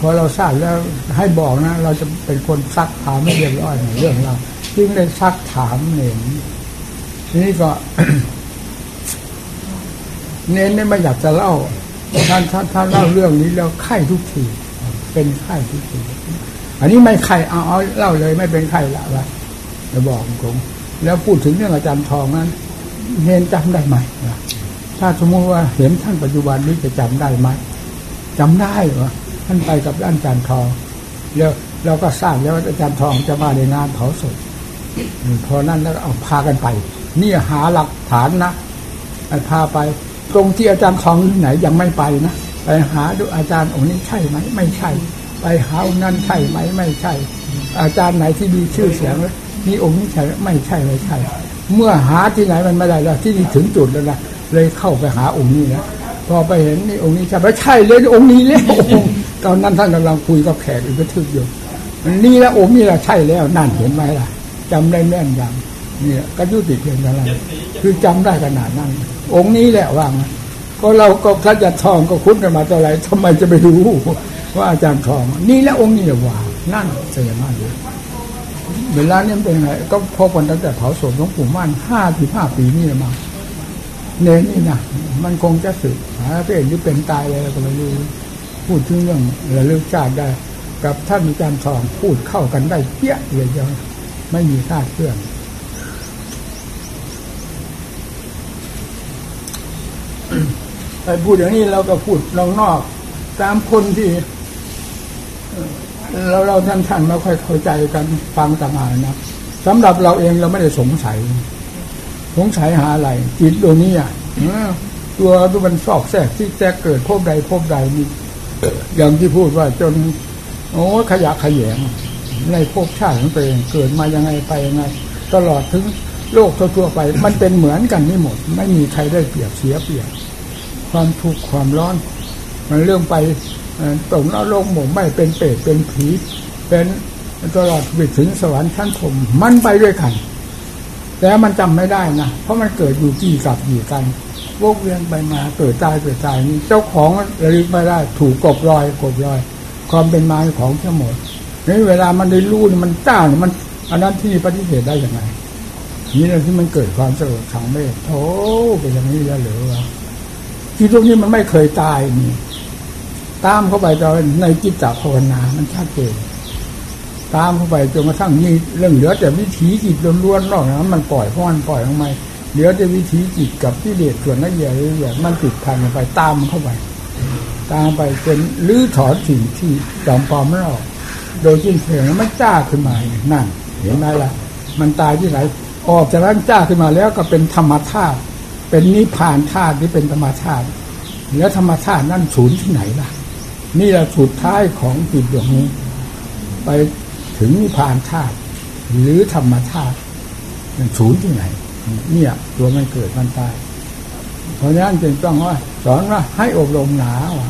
พอเราทราบแล้วให้บอกนะ เราจะเป็นคนซักถามไม่เรียบร้อยในเรื่องเราจึงได้ซักถามเนรทีนี้ก็ เน้นไม่อยากจะเล่าท่านท่านท่านเล่าเรื่องนี้แล้วไข้ทุกที เป็นไข้ทุกที อันนี้ไม่ไข้เอาเอาเล่าเลย ไม่เป็นไข้ละวะ จะบอกผมแล้วพูดถึงเรื่องอาจารย์ทองนั้นเน้นจำได้ไหมถ้าสมมติว่าเห็นท่านปัจจุบันนี้จะจำได้ไหมจำได้เหรอท่านไปกับด้านอาจารย์ทอง แล้วเราก็ทราบแล้วว่าอาจารย์ทองจะมาในงานเผาศพพอนั้นแล้วเอาพากันไป นี่หาหลักฐานนะไปพาไป ตรงที่อาจารย์ทองอยู่ไหนยังไม่ไปนะไปหาดูอาจารย์องค์นี้ใช่ไหมไม่ใช่ ไปหาองค์นั้นใช่ไหมไม่ใช่ อาจารย์ไหนที่มีชื่อเสียงแล้ว นี่องค์นี้ใช่ไม่ใช่ไม่ใช่ เมื่อหาที่ไหนมันไม่ได้แล้ว ที่นี่ถึงจุดแล้วนะเลยเข้าไปหาองค์นี้นะพอไปเห็นนี่องค์นี้ใช่ไหมใช่เลยองค์นี้แล้วตอนนั้นท่านกำลังคุยกับแขกอีกกระทึกอยู่นี่แล้วองค์นี้แหละใช่แล้วนั่นเห็นไหมล่ะจำได้แม่นยำเนี่ยก็ยุติเพียงเท่านั้นคือจำได้ขนาดนั้น องค์นี้แหละว่างก็เราก็พระจารย์ทองก็คุ้นกันมาเท่าไร่ทำไมจะไปรู้ว่าอาจารย์ทอง นี่แล้วองค์นี้แหละว่างนั่นเสียมากเลย เวลาเนี้มันเป็นไงก็พบกันตั้งแต่เผาศพหลวงปู่มั่นห้าสิบห้าปีนี่แหละมาเนรนี่นะมันคงจะสึกหาเป็นหรือเป็นตายอะไรก็ไม่รู้พูดถึงเรื่องระลึกชาติได้ กับท่านอาจารย์ทองพูดเข้ากันได้เปี้ยเลยเดียวไม่มีคาดเคลื่อนไปพูดอย่างนี้เราก็พูดนอกนอกตามคนที่ เอ่อเราเราท่านท่านไม่ค่อยเข้าใจกันฟังตามมานะสำหรับเราเองเราไม่ได้สงสัย สงสัยหาอะไรจิตดวงนี้อะเออตัวตัวมันซอกแทรกที่แทรกเกิดพบใดพบใดนี่อย่างที่พูดว่าจน โอ้ขยะขยงในภพชาติของตัวเองเกิดมายังไงไปยังไง ตลอดถึงโลกทั่วๆไป มันเป็นเหมือนกันนี่หมด ไม่มีใครได้เปรียบเสียเปรียบ ความทุกข์ความร้อน มันเรื่องไปเอ่อ ตกนรกหมกไม่เป็นเปรตเป็นผี เป็นตลอดไปถึงสวรรค์ชั้นผมมันไปด้วยกัน แต่มันจำไม่ได้นะเพราะมันเกิดอยู่กี่กับกี่กันวกเวียนไปมาเกิดตายเกิดตายนี่เจ้าของระลึกไม่ได้ ถูกกบรอยกบรอย ความเป็นมาของทั้งหมดนี่เวลามันได้รู้นี่มันจ้านี่มันอันนั้นที่ปฏิเสธได้ยังไงนี่แหละที่มันเกิดความสลดสังเวชโธ่เป็นอย่างนี้แล้วหรือวะที่ตรงนี้มันไม่เคยตายนี่ ตามเข้าไปตอนในจิตตภาวนามันชัดเจนตามเข้าไปจนกระทั่งมีเรื่องเหลือแต่วิถีจิตล้วนๆนอกนั้นมันปล่อยเพราะมันปล่อยออกมาเหลือแต่วิถีจิตกับที่เดชส่วนละเอียดละเอียดมันติดพันไปตามเข้าไป ตามไปจนลื้อถอนสิ่งที่จอมปลอมไม่ออกโดยจิ้นเสียงแล้วมันจ้าขึ้นมานั่นเห็นไหมล่ะ มันตายที่ไหนออกจากนั้นจ้าขึ้นมาแล้วก็เป็นธรรมธาตุเป็นนิพพานธาตุที่เป็นธรรมธาตุแล้วธรรมธาตุนั่นศูนย์ที่ไหนล่ะ นี่แหละสุดท้ายของจิตดวงนี้ ไปถึงนิพพานธาตุหรือธรรมธาตุมันศูนย์ที่ไหน เนี่ย ตัวมันเกิดมันตายเพราะฉะนั้นจึงต้องว่าสอนว่าให้อบรมหนาว่า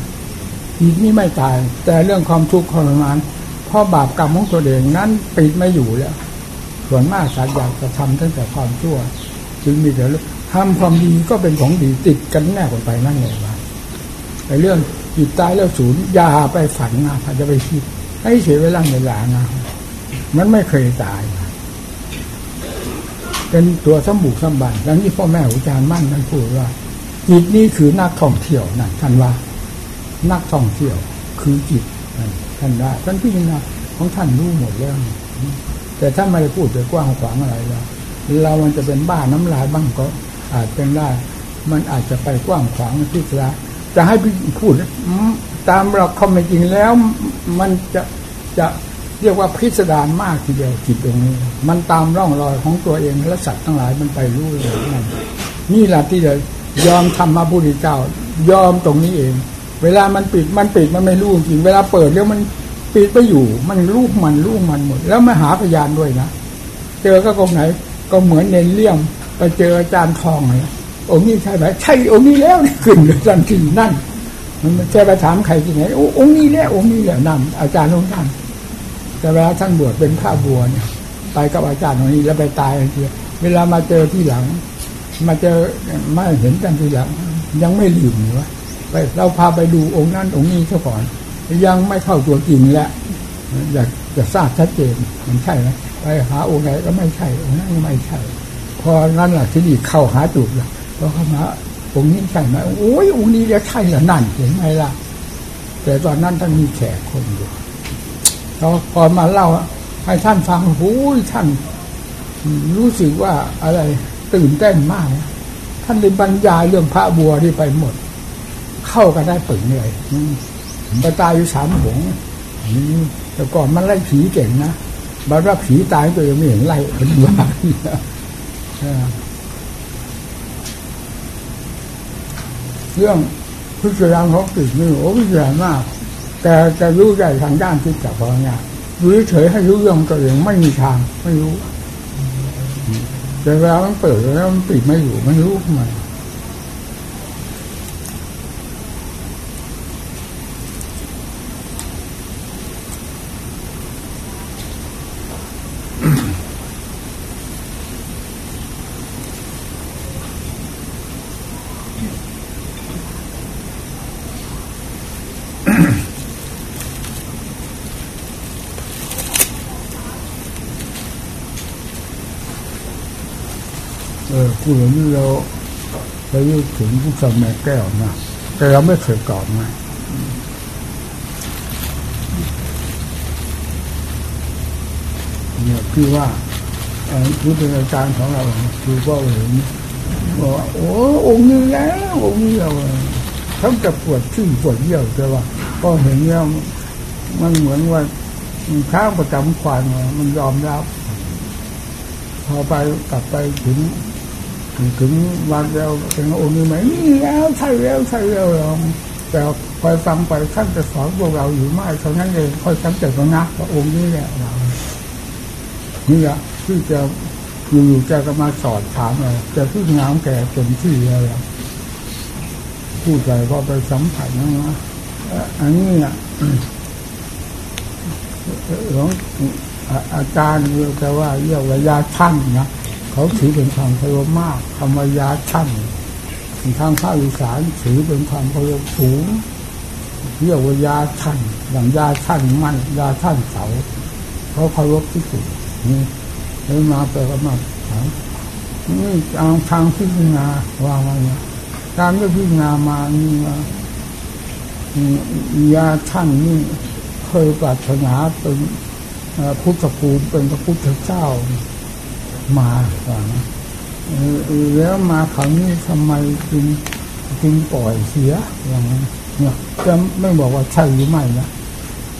จิตนี้ไม่ตาย แต่เรื่องความทุกข์ทรมานเพราะบาปกรรมของตัวเองนั้นปิดไม่อยู่แล้วส่วนมากสัตว์อยากจะทำตั้งแต่ความชั่ว จึงมีแต่เรื่องทำความดีก็เป็นของดีติดกันแน่กว่าไปนั่นไงวะไอ้เรื่อง จิตตายแล้วศูนย์อย่าไปฝันนะถ้าจะไปคิดให้เสียเวลาเวลานะมันไม่เคยตาย เป็นตัวสมบุกสมบันดังที่พ่อแม่อาจารย์มั่นท่านพูดว่า จิตนี่คือนักท่องเที่ยวนะท่านว่า นักท่องเที่ยว คือจิตนั่นท่านได้ท่านพิจารณาของท่านรู้หมดแล้วแต่ถ้าไม่ได้พูดโดยกว้างขวางอะไรแล้วเรามันจะเป็นบ้าน้ำลายบ้างก็อาจเป็นได้ มันอาจจะไปกว้างขวางที่จะ จะให้พูดตามเราความเป็นจริงแล้ว มันจะจะเรียกว่าพิสดารมากทีเดียวจิตตรงนี้ มันตามร่องรอยของตัวเองและสัตว์ทั้งหลายมันไปรู้เลยนั่นนี่แหละที่จะยอมทำมาพุทธเจ้ายอมตรงนี้เอง เวลามันปิดมันปิดมันไม่รู้จริง เวลาเปิดแล้วมันปิดไปอยู่ มันรูปมันรูปมันหมด แล้วมาหาพยานด้วยนะ เจอก็กองไหนก็เหมือนเนนเลี่ยมไปเจออาจารย์ทองเลย องค์นี้ใช่ไหมใช่องค์นี้แล้วนี่ขึ้นเลยทันทีนั่น มันไม่ใช่ไปถามใครที่ไหนโอ้องค์นี้แล้วองค์นี้แล้วนั่นอาจารย์องท่านแต่เวลาท่านบวชเป็นพระบัวเนี่ยไปกับอาจารย์คนนี้แล้วไปตายทีเวลามาเจอที่หลัง มาเจอมาเห็นกันทีหลัง ยังไม่ลืมเลยวะไปเราพาไปดูองค์นั้นองค์นี้ซะก่อน ยังไม่เข้าตัวจริงแล้วอยากจะทราบชัดเจนมันใช่ไหมไปหาองค์ไหนก็ไม่ใช่องค์นั้นก็ไม่ใช่ พอนั้นแหละที่นี่เข้าหาจุดละ พอเข้ามาองค์นี้ใช่ไหมโอ้ยองค์นี้จะใช่ละนั่นเห็นไหมล่ะ แต่ตอนนั้นท่านมีแขกคนอยู่เขาพอมาเล่าให้ท่านฟังโอ้ยท่าน รู้สึกว่าอะไรตื่นเต้นมาก ท่านเลยบรรยายเรื่องพระบัวที่ไปหมด เข้ากันได้ปึงเลยอืมไปตายอยู่สามหงแต่ก่อนมันไล่ผีเก่งนะบัดว่าผีตายตัวยังไม่เห็นไล่เป็นว่า เรื่องพิจารณาของจิตนี่โอ้พิจารณามาก แต่จะรู้ได้ทางด้านที่จับพอเนี่ยรู้เฉยให้รู้เรื่องตัวเองไม่มีทางไม่รู้แต่เวลามันเปิดแล้วมันปิดไม่อยู่มันรู้ขึ้นมา พูดอย่างนี้เราเรายึดถึงผู้สมัยแก้วนะแต่เราไม่เคยกรอบนะเนี่ยคือว่าคือเป็นอาจารย์ของเราคือว่าเห็นบอกว่าโอ้องค์นี้แล้วองค์นี้เราเขาจะปวดขี้ปวดเยี่ยวแต่ว่าก็เห็นแล้วมันเหมือนว่าข้างประจำควันมันยอมรับ พอไปกลับไปถึง ถึงถึงวันแล้วถึงองค์นี้ไหมนี่แล้วใช่แล้วใช่แล้วเราแต่คอยฟังไปท่านจะสอนพวกเราอยู่ไม่เท่านั้นเองคอยจำใจก็นักว่าองค์นี้แหละเรานี่แหละที่จะอยู่ๆแกก็มาสอนถามเราจะพึ่งน้ำแกเต็มที่เลยอะพูดไปก็ไปสัมผัสนะนะเอ่ออันนี้อะหลวงอาจารย์เรียกว่าเรียกว่ายาชั่นนะ เขาถือเป็นความเคารพมากคำว่ายาชั่นทางภาคอีสานถือเป็นความเคารพสูงเรียกว่ายาชั่นอย่างยาชั่นมั่นยาชั่นเสาเขาเคารพที่สุดนี่แล้วมาไปก็มาถามนี่เอาทางพิจารณาว่ามาเนี่ยการไม่พิจารณามานี่ว่ายาชั่นนี่เคยปรารถนาเป็นพุทธภูมิเป็นพระพุทธเจ้า มาก่อนนะเอ่อแล้วมาคราวนี้ทำไมจึงจึงปล่อยเสียอย่างนั้นเนี่ยจะไม่บอกว่าใช่หรือไม่นะ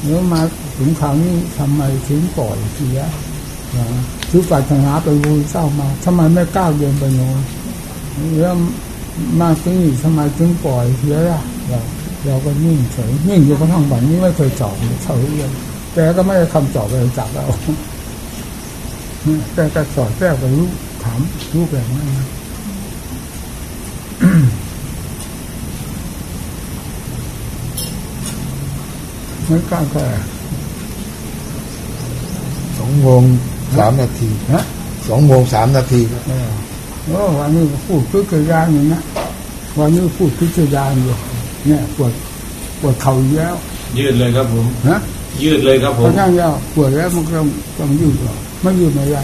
แล้วมาถึงคราวนี้ทำไมถึงปล่อยเสียอย่างนั้คือปรารถนาไปบูชเจ้ามาทำไมไม่ก้าวเดินไปโน้นแล้วมาที่นี่ทำไมถึงปล่อยเสียล่ะเราเราก็นิ่งเฉยนิ่งอยู่กระทั่งวันนี้ไม่เคยจอบเลยเฉยเลยแต่ก็ไม่ได้คำตอบอะไรจากเรา แต่ก็สอดแทรกไปรู้ถามรู้แบบนั้นนะไม่กล้าแค่สองโมงสามนาทีฮะสองโมงสามนาทีครับเออโอ้วันนี้ก็พูดพิจารณาอยู่นะวันนี้พูดพิจารณาอยู่เนี่ยปวดปวดเข่าอยู่แล้ว ยืดเลยครับผมนะยืดเลยครับผเพมราะงั้นแล้วปวดแล้วมันก็ต้องต้องยืดหรอก ไม่ยืดไม่ได้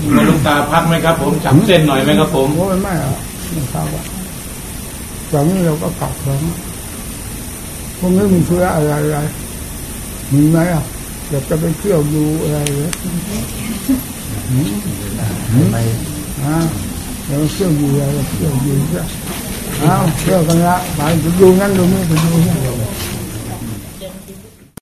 นิมนต์หลวงตาพักไหมครับ ผมจับเส้นหน่อยไหมครับผมโอ้ยไม่อะไม่ทราบว่าตอนนี้เราก็กลับแล้วพวกนี้มีธุระอะไรอะไรมีไหมอะอยากจะไปเที่ยวดูอะไรเลยไม่อ่าเดี๋ยวเที่ยวอยู่อะไรเที่ยวอยู่ซะอ้าวเที่ยวกันละไปดูนั่นดูนี่ไปดูนี่